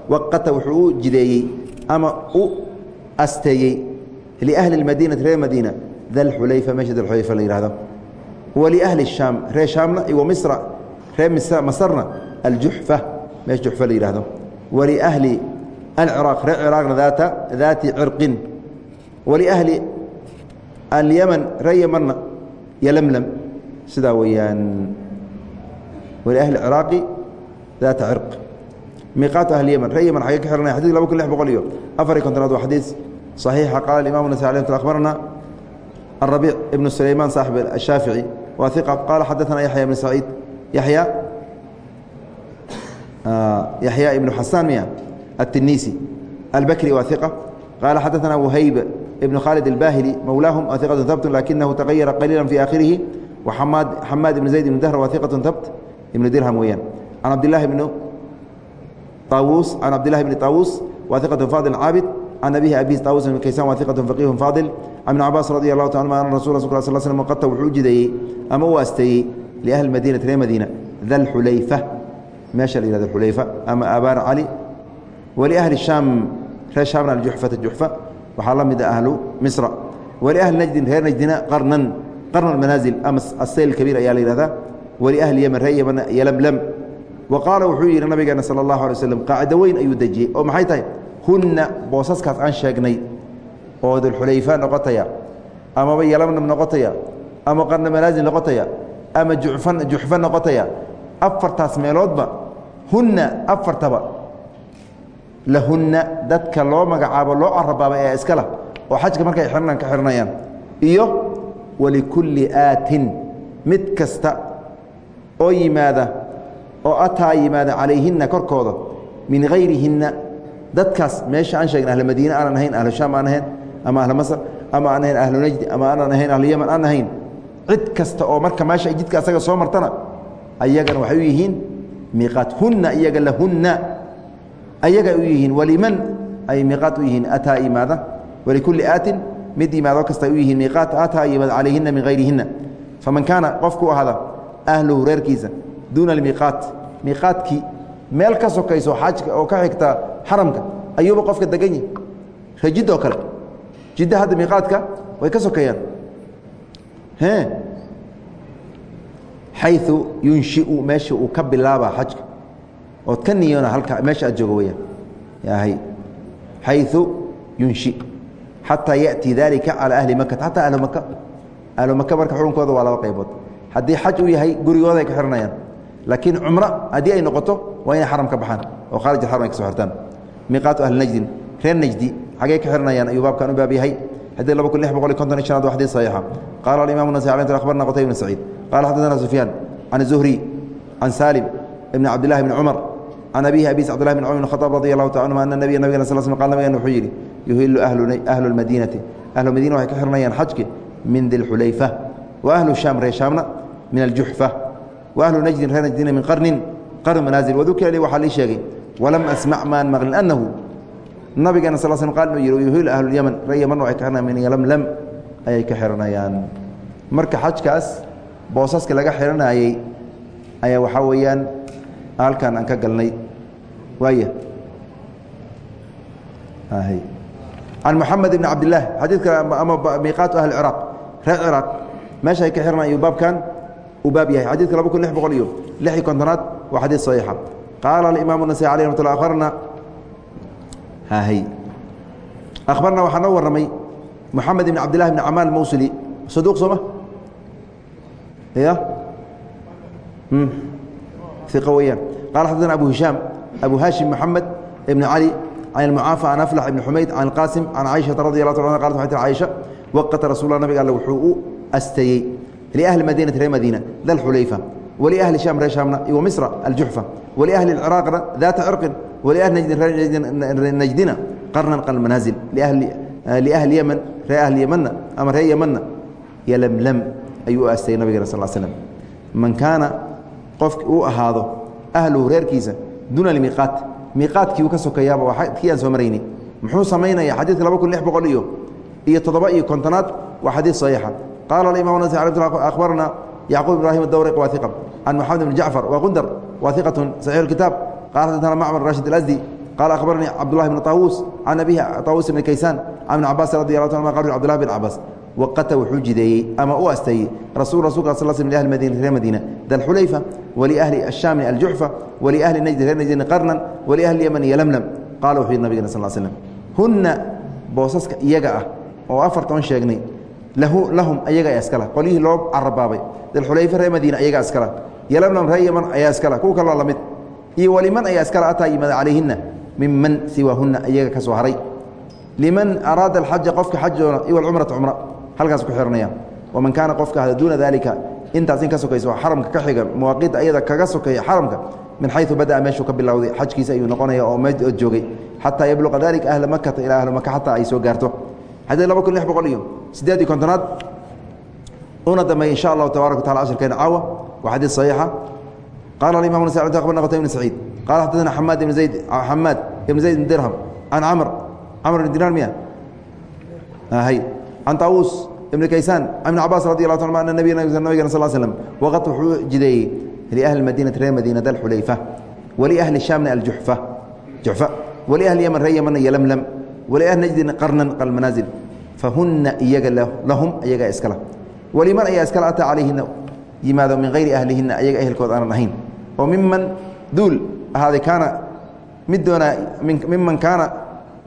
waqata wuxuu u jideeyey ama u asteeyey liahli اmadinati reer madiina dalxulayfa meesha dalxulayfa la yihahdo waliahli الshaam reer shaamna iyo misra reer masarna aljuxfa meesha juxfa la yihahdo waliahli alciraaq reer ciraaqna daata daati cirqin waliahli alyaman reer yamanna yolamlam sidaa weeyaan waliahli ciraaqi daata cirq miiqaat ahli yeman ree yeman xagee ka xiranaya xadidka laba kun lix boqol iyo afariy kontonaad waa xadiis saxiixa. Qaala alimamu nasai alay mt akhbarana arabiic ibnu sulayman saaxib ashaafici waa iqa qaala xadaana yaxya ibnu saciid. Yaxya ah, yaxya ibnu xasaan miya atiniisi albakri waa iqa qaala xadaana wahayb ibnu khaalid albahili mowlaahum waa iqatu habt lakinahu tagayara qaliila fi aakhirihi waxamaad xamaad ibnu zayd ibnu dahr waa iqatu habt ibnu dirham weeyaan. Can cabdilahi bnu طاوuس عن عبداللahi بن طاوuس wa ثقة فاضل cاabد can abihi abis taawus bn kaysaan wa iqatu faqiihun faadil can ibn cabaas radi allahu ta anuma ana rasul rasul sal slm qata wuxuu u jideeyey ama u asteeyey liahli madiinati reer madiina dalxulayfa meesha la yihahdo xulayfa ama abaar cali waliahli shaam reer shaamna aljuxfata juxfa waxaa la mid a ahlu misra waliahli najdin reer najdina qarnan qarna manaasil ama asayl kabiir ayaa la yihahdaa waliahli wa wuxuu yidhi nabigeena sala allahu alay waslam qaacida weyn ayuu dejiyey oo maxay tahay hunna boosaskaas aan sheegnay oo dulxulayfa noqotaya amaba yalamnam noqotaya ama qarna manaasil noqotaya ama juxfan juxfa noqotaya afartaas meeloodba hunna afartaba lahunna dadka loo magacaabo loo carabaaba ee iskala oo xajka markay xirnaan ka xirnayaan iyo walikulli aatin mid kasta oo yimaada oo ataa yimaada calayhinna korkooda min hayrihinna dadkaas meesha aan sheegna ahl madiine aanan ahayn ahlu shaam aan ahayn ama ahlu masr ama aan ahayn ahlu najdi ama aanan ahayn ahlu yeman aan ahayn. Cid kasta oo marka meesha jidka asaga soo martana ayagana waxay u yihiin miiqaat hunna iyaga lahunna. Ayaga u yihiin waliman ay miiqaat u yihiin ataa imaada walikulli aatin. Mid yimaado kasta u yihiin miiqaat ataa yimaada calayhina min hayrihinna faman kaana qofku ahada ahluhu reerkiisa duuna almiiqaat. Miiqaadkii meel ka sokayso xajka oo ka xigta xaramka ayuuba qofka degan yahi ree kale. Jidda hadda miiqaadka way ka sokeeyaan xayu yunshiu meesha uu ka bilaaba xajka. Ood ka niyona halka meesha aad joogo weyaan yahay xayu yunshi xataa yaأti dalika calى ahli makata xataa ahlu maka ahlu maka marka xurunkooda waa laba qaybood. Haddii xaj uu yahay gurigooda ay ka xiranayaan laakiin cumro haddii ay noqoto waa inay xaram ka baxaan oo khaarij axaram ay ka so xirtaan miiqaatu ahli najdin reer najdi xagee ka xiranayaan ayuu baabkan u baab yahay xadii laba kun lix boqol iyo konton iyo shanaad waa xadiis saxiixa qaala alimamu nasai alay akhbarna qutayb bn saciid qala xaddaثana sufyaan can zuhri can salim ibn cabdillahi bni cumar can abihi abis cbdillahi bn cumar bn khطaab radi allahu taala anuma ana nabiya nabigana sal sl qal nabigan wuxuu yidhi yuhilu ahlu lmadiinati ahlu madiina waxay ka xiranayaan xajki min dilxulayfa wa ahlu shaam reer shaamna min aljuxfa wa ahlu najdin reer najdina min qarnin qarn manaazil. Wadukira li waxaa lii sheegay walam asmac maan maqlin annahu. Nabigeena sal sl qal inuu yihi yuhilu ahlulyaman ree yaman waxay ka xiranayaan min yalamlam ayay ka xiranayaan. Marka xajkaas boosaska laga xiranayey ayaa waxaa weeyaan halkan aan ka galnay. Waaya can moxamed ibn cabdillaah xadiidka ama miiqaatu ahli ciraaq reer ciraaq meesha ay ka xiranay ayuu baabkan uu baab yahay. Xadidka laba kun lix boqol iyo lix iyo kontonaad waa xadiid saxiixa qaala alimaamu nasai aleh ramat lla abarna akhbarna waxaa noo warramay moxamed ibn cabdillahi bn camaan mawsili. Saduuq sooma ya iqa weyaan qala xadana abu hishaam abu hashim moxamed ibn cali can almucaafa can aflax ibn xumayd can alqaasim can caaishata radi allah ta an qalat waxay tir caaisha waqata rasulla nabiga alle wuxuu u asteeyey liahli madiinati reer madiina dalxulayfa waliahli shaam reer shaamna wa misra aljuxfa waliahli ciraaqna daata cirqin waliahli najdin najdina qarnan qarn manaazil liahli yeman ree ahli yemanna ama ree yemanna yolamlam ayuu u asteeyey nabigeena sal slm man kaana qofki uu ahaado ahluhu reerkiisa duuna almiiqaat miiqaadkii uu ka sokeeyaaba waa kii aan soo maraynay muxuu samaynaya xadiidka laba kun lix boqol iyo iyo toddoba iyo kontonaad waa xadiid saxiixa qaala alimam nas akhbarna yacquub ibrahim adawriq waa iqa can moxamed bn jacfar waa qundar waa iqatun saxiix kitaab qala xadana macmar rashid alasdi qala akhbaranii cabdullahi bn طaawuus can abihi طaawuus bn kaysaan can ibn cabaas radi allah ta qal cbdullah bn cabaas waqata wuxuu jideeyey ama u asteeyey rasul rasulka sal sl ahli madina reer madiina dalxulayfa waliahli ashaami aljuxfa waliahli najdi reer najdin qarnan waliahli yemani yolamlam qala wuxuu yidhi nabigena sal slm hunna boosaska iyaga ah oo afartan sheegnay lahum ayaga iskala. Qolyihii loo carabaabay dalxulayfa reer madiina ayaga iskala. Yolamlam reer yeman ayaa iskala. Kuwa kaloo la mid iyo waliman ayaa iskala ataa yimaada calayhina miman siwaahuna iyaga ka soo haray. Liman araada alxaja qofka xajoona iyo alcumrata cumra halkaas ku xihanaya waman kaana qofka ahda duuna dalika intaas in ka sokaysa xaramka ka xiga mawaaqida ayada kaga sokeeya xaramka min xayu bada'a meeshuu ka bilowday xajkiisa ayuu noqonaya oo meed joogay. Xataa yabluqa dalika ahla makata ilaa ahlu maka xataa ay soo gaarto xadii laba kun lix boqol iyo siddeed iyo kontonaad una dambeey insha allahu tabarak wa tacala cashirkeena caawa waa xadiid saxiixa qala alimam nas akhbarna qtay ibn saciid qala xadadana xamaad ibn zayd xamaad ibn zayd ibn dirham can camr camr ibn dinar miya hay can taawuus ibn kaysaan ibn cabaas radi allah ta ana nabigana sal slm waqad wuxuu jideeyey liahli madiinati reer madiina dalxulayfa waliahli shaamna aljuxfa juxfa waliahli ymn reer ymana iyo lamlam waliahli najdin qarnan qalmanaazil fahuna iyaga lahum iyagaa iskala waliman ayaa iskala ataa calayhina yimaado min hayri ahlihina ayaga ehelkood aanan ahayn oo miman duul ahaaday kaana mid doonaa miman kaana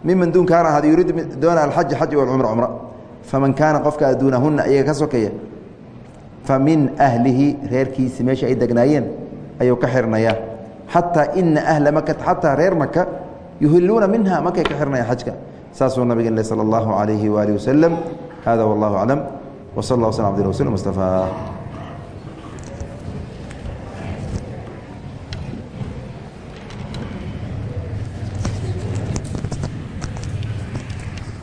miman duun kaana ahaaday yuriidu doona alxaja xaj walcumra cumra faman kaana qofka duunahuna iyaga ka sokeeya fa min ahlihi reerkiisi meesha ay degnaayeen ayuu ka xirnayaa xataa ina ahla makata xataa reer maka yuhiluuna minha makay ka xirnaya xajka saasuu nabigeen le salى اllahu عalayhi waalihi waslem hada wallahu aclam wsal اllah wsl abdi rasul mustafaa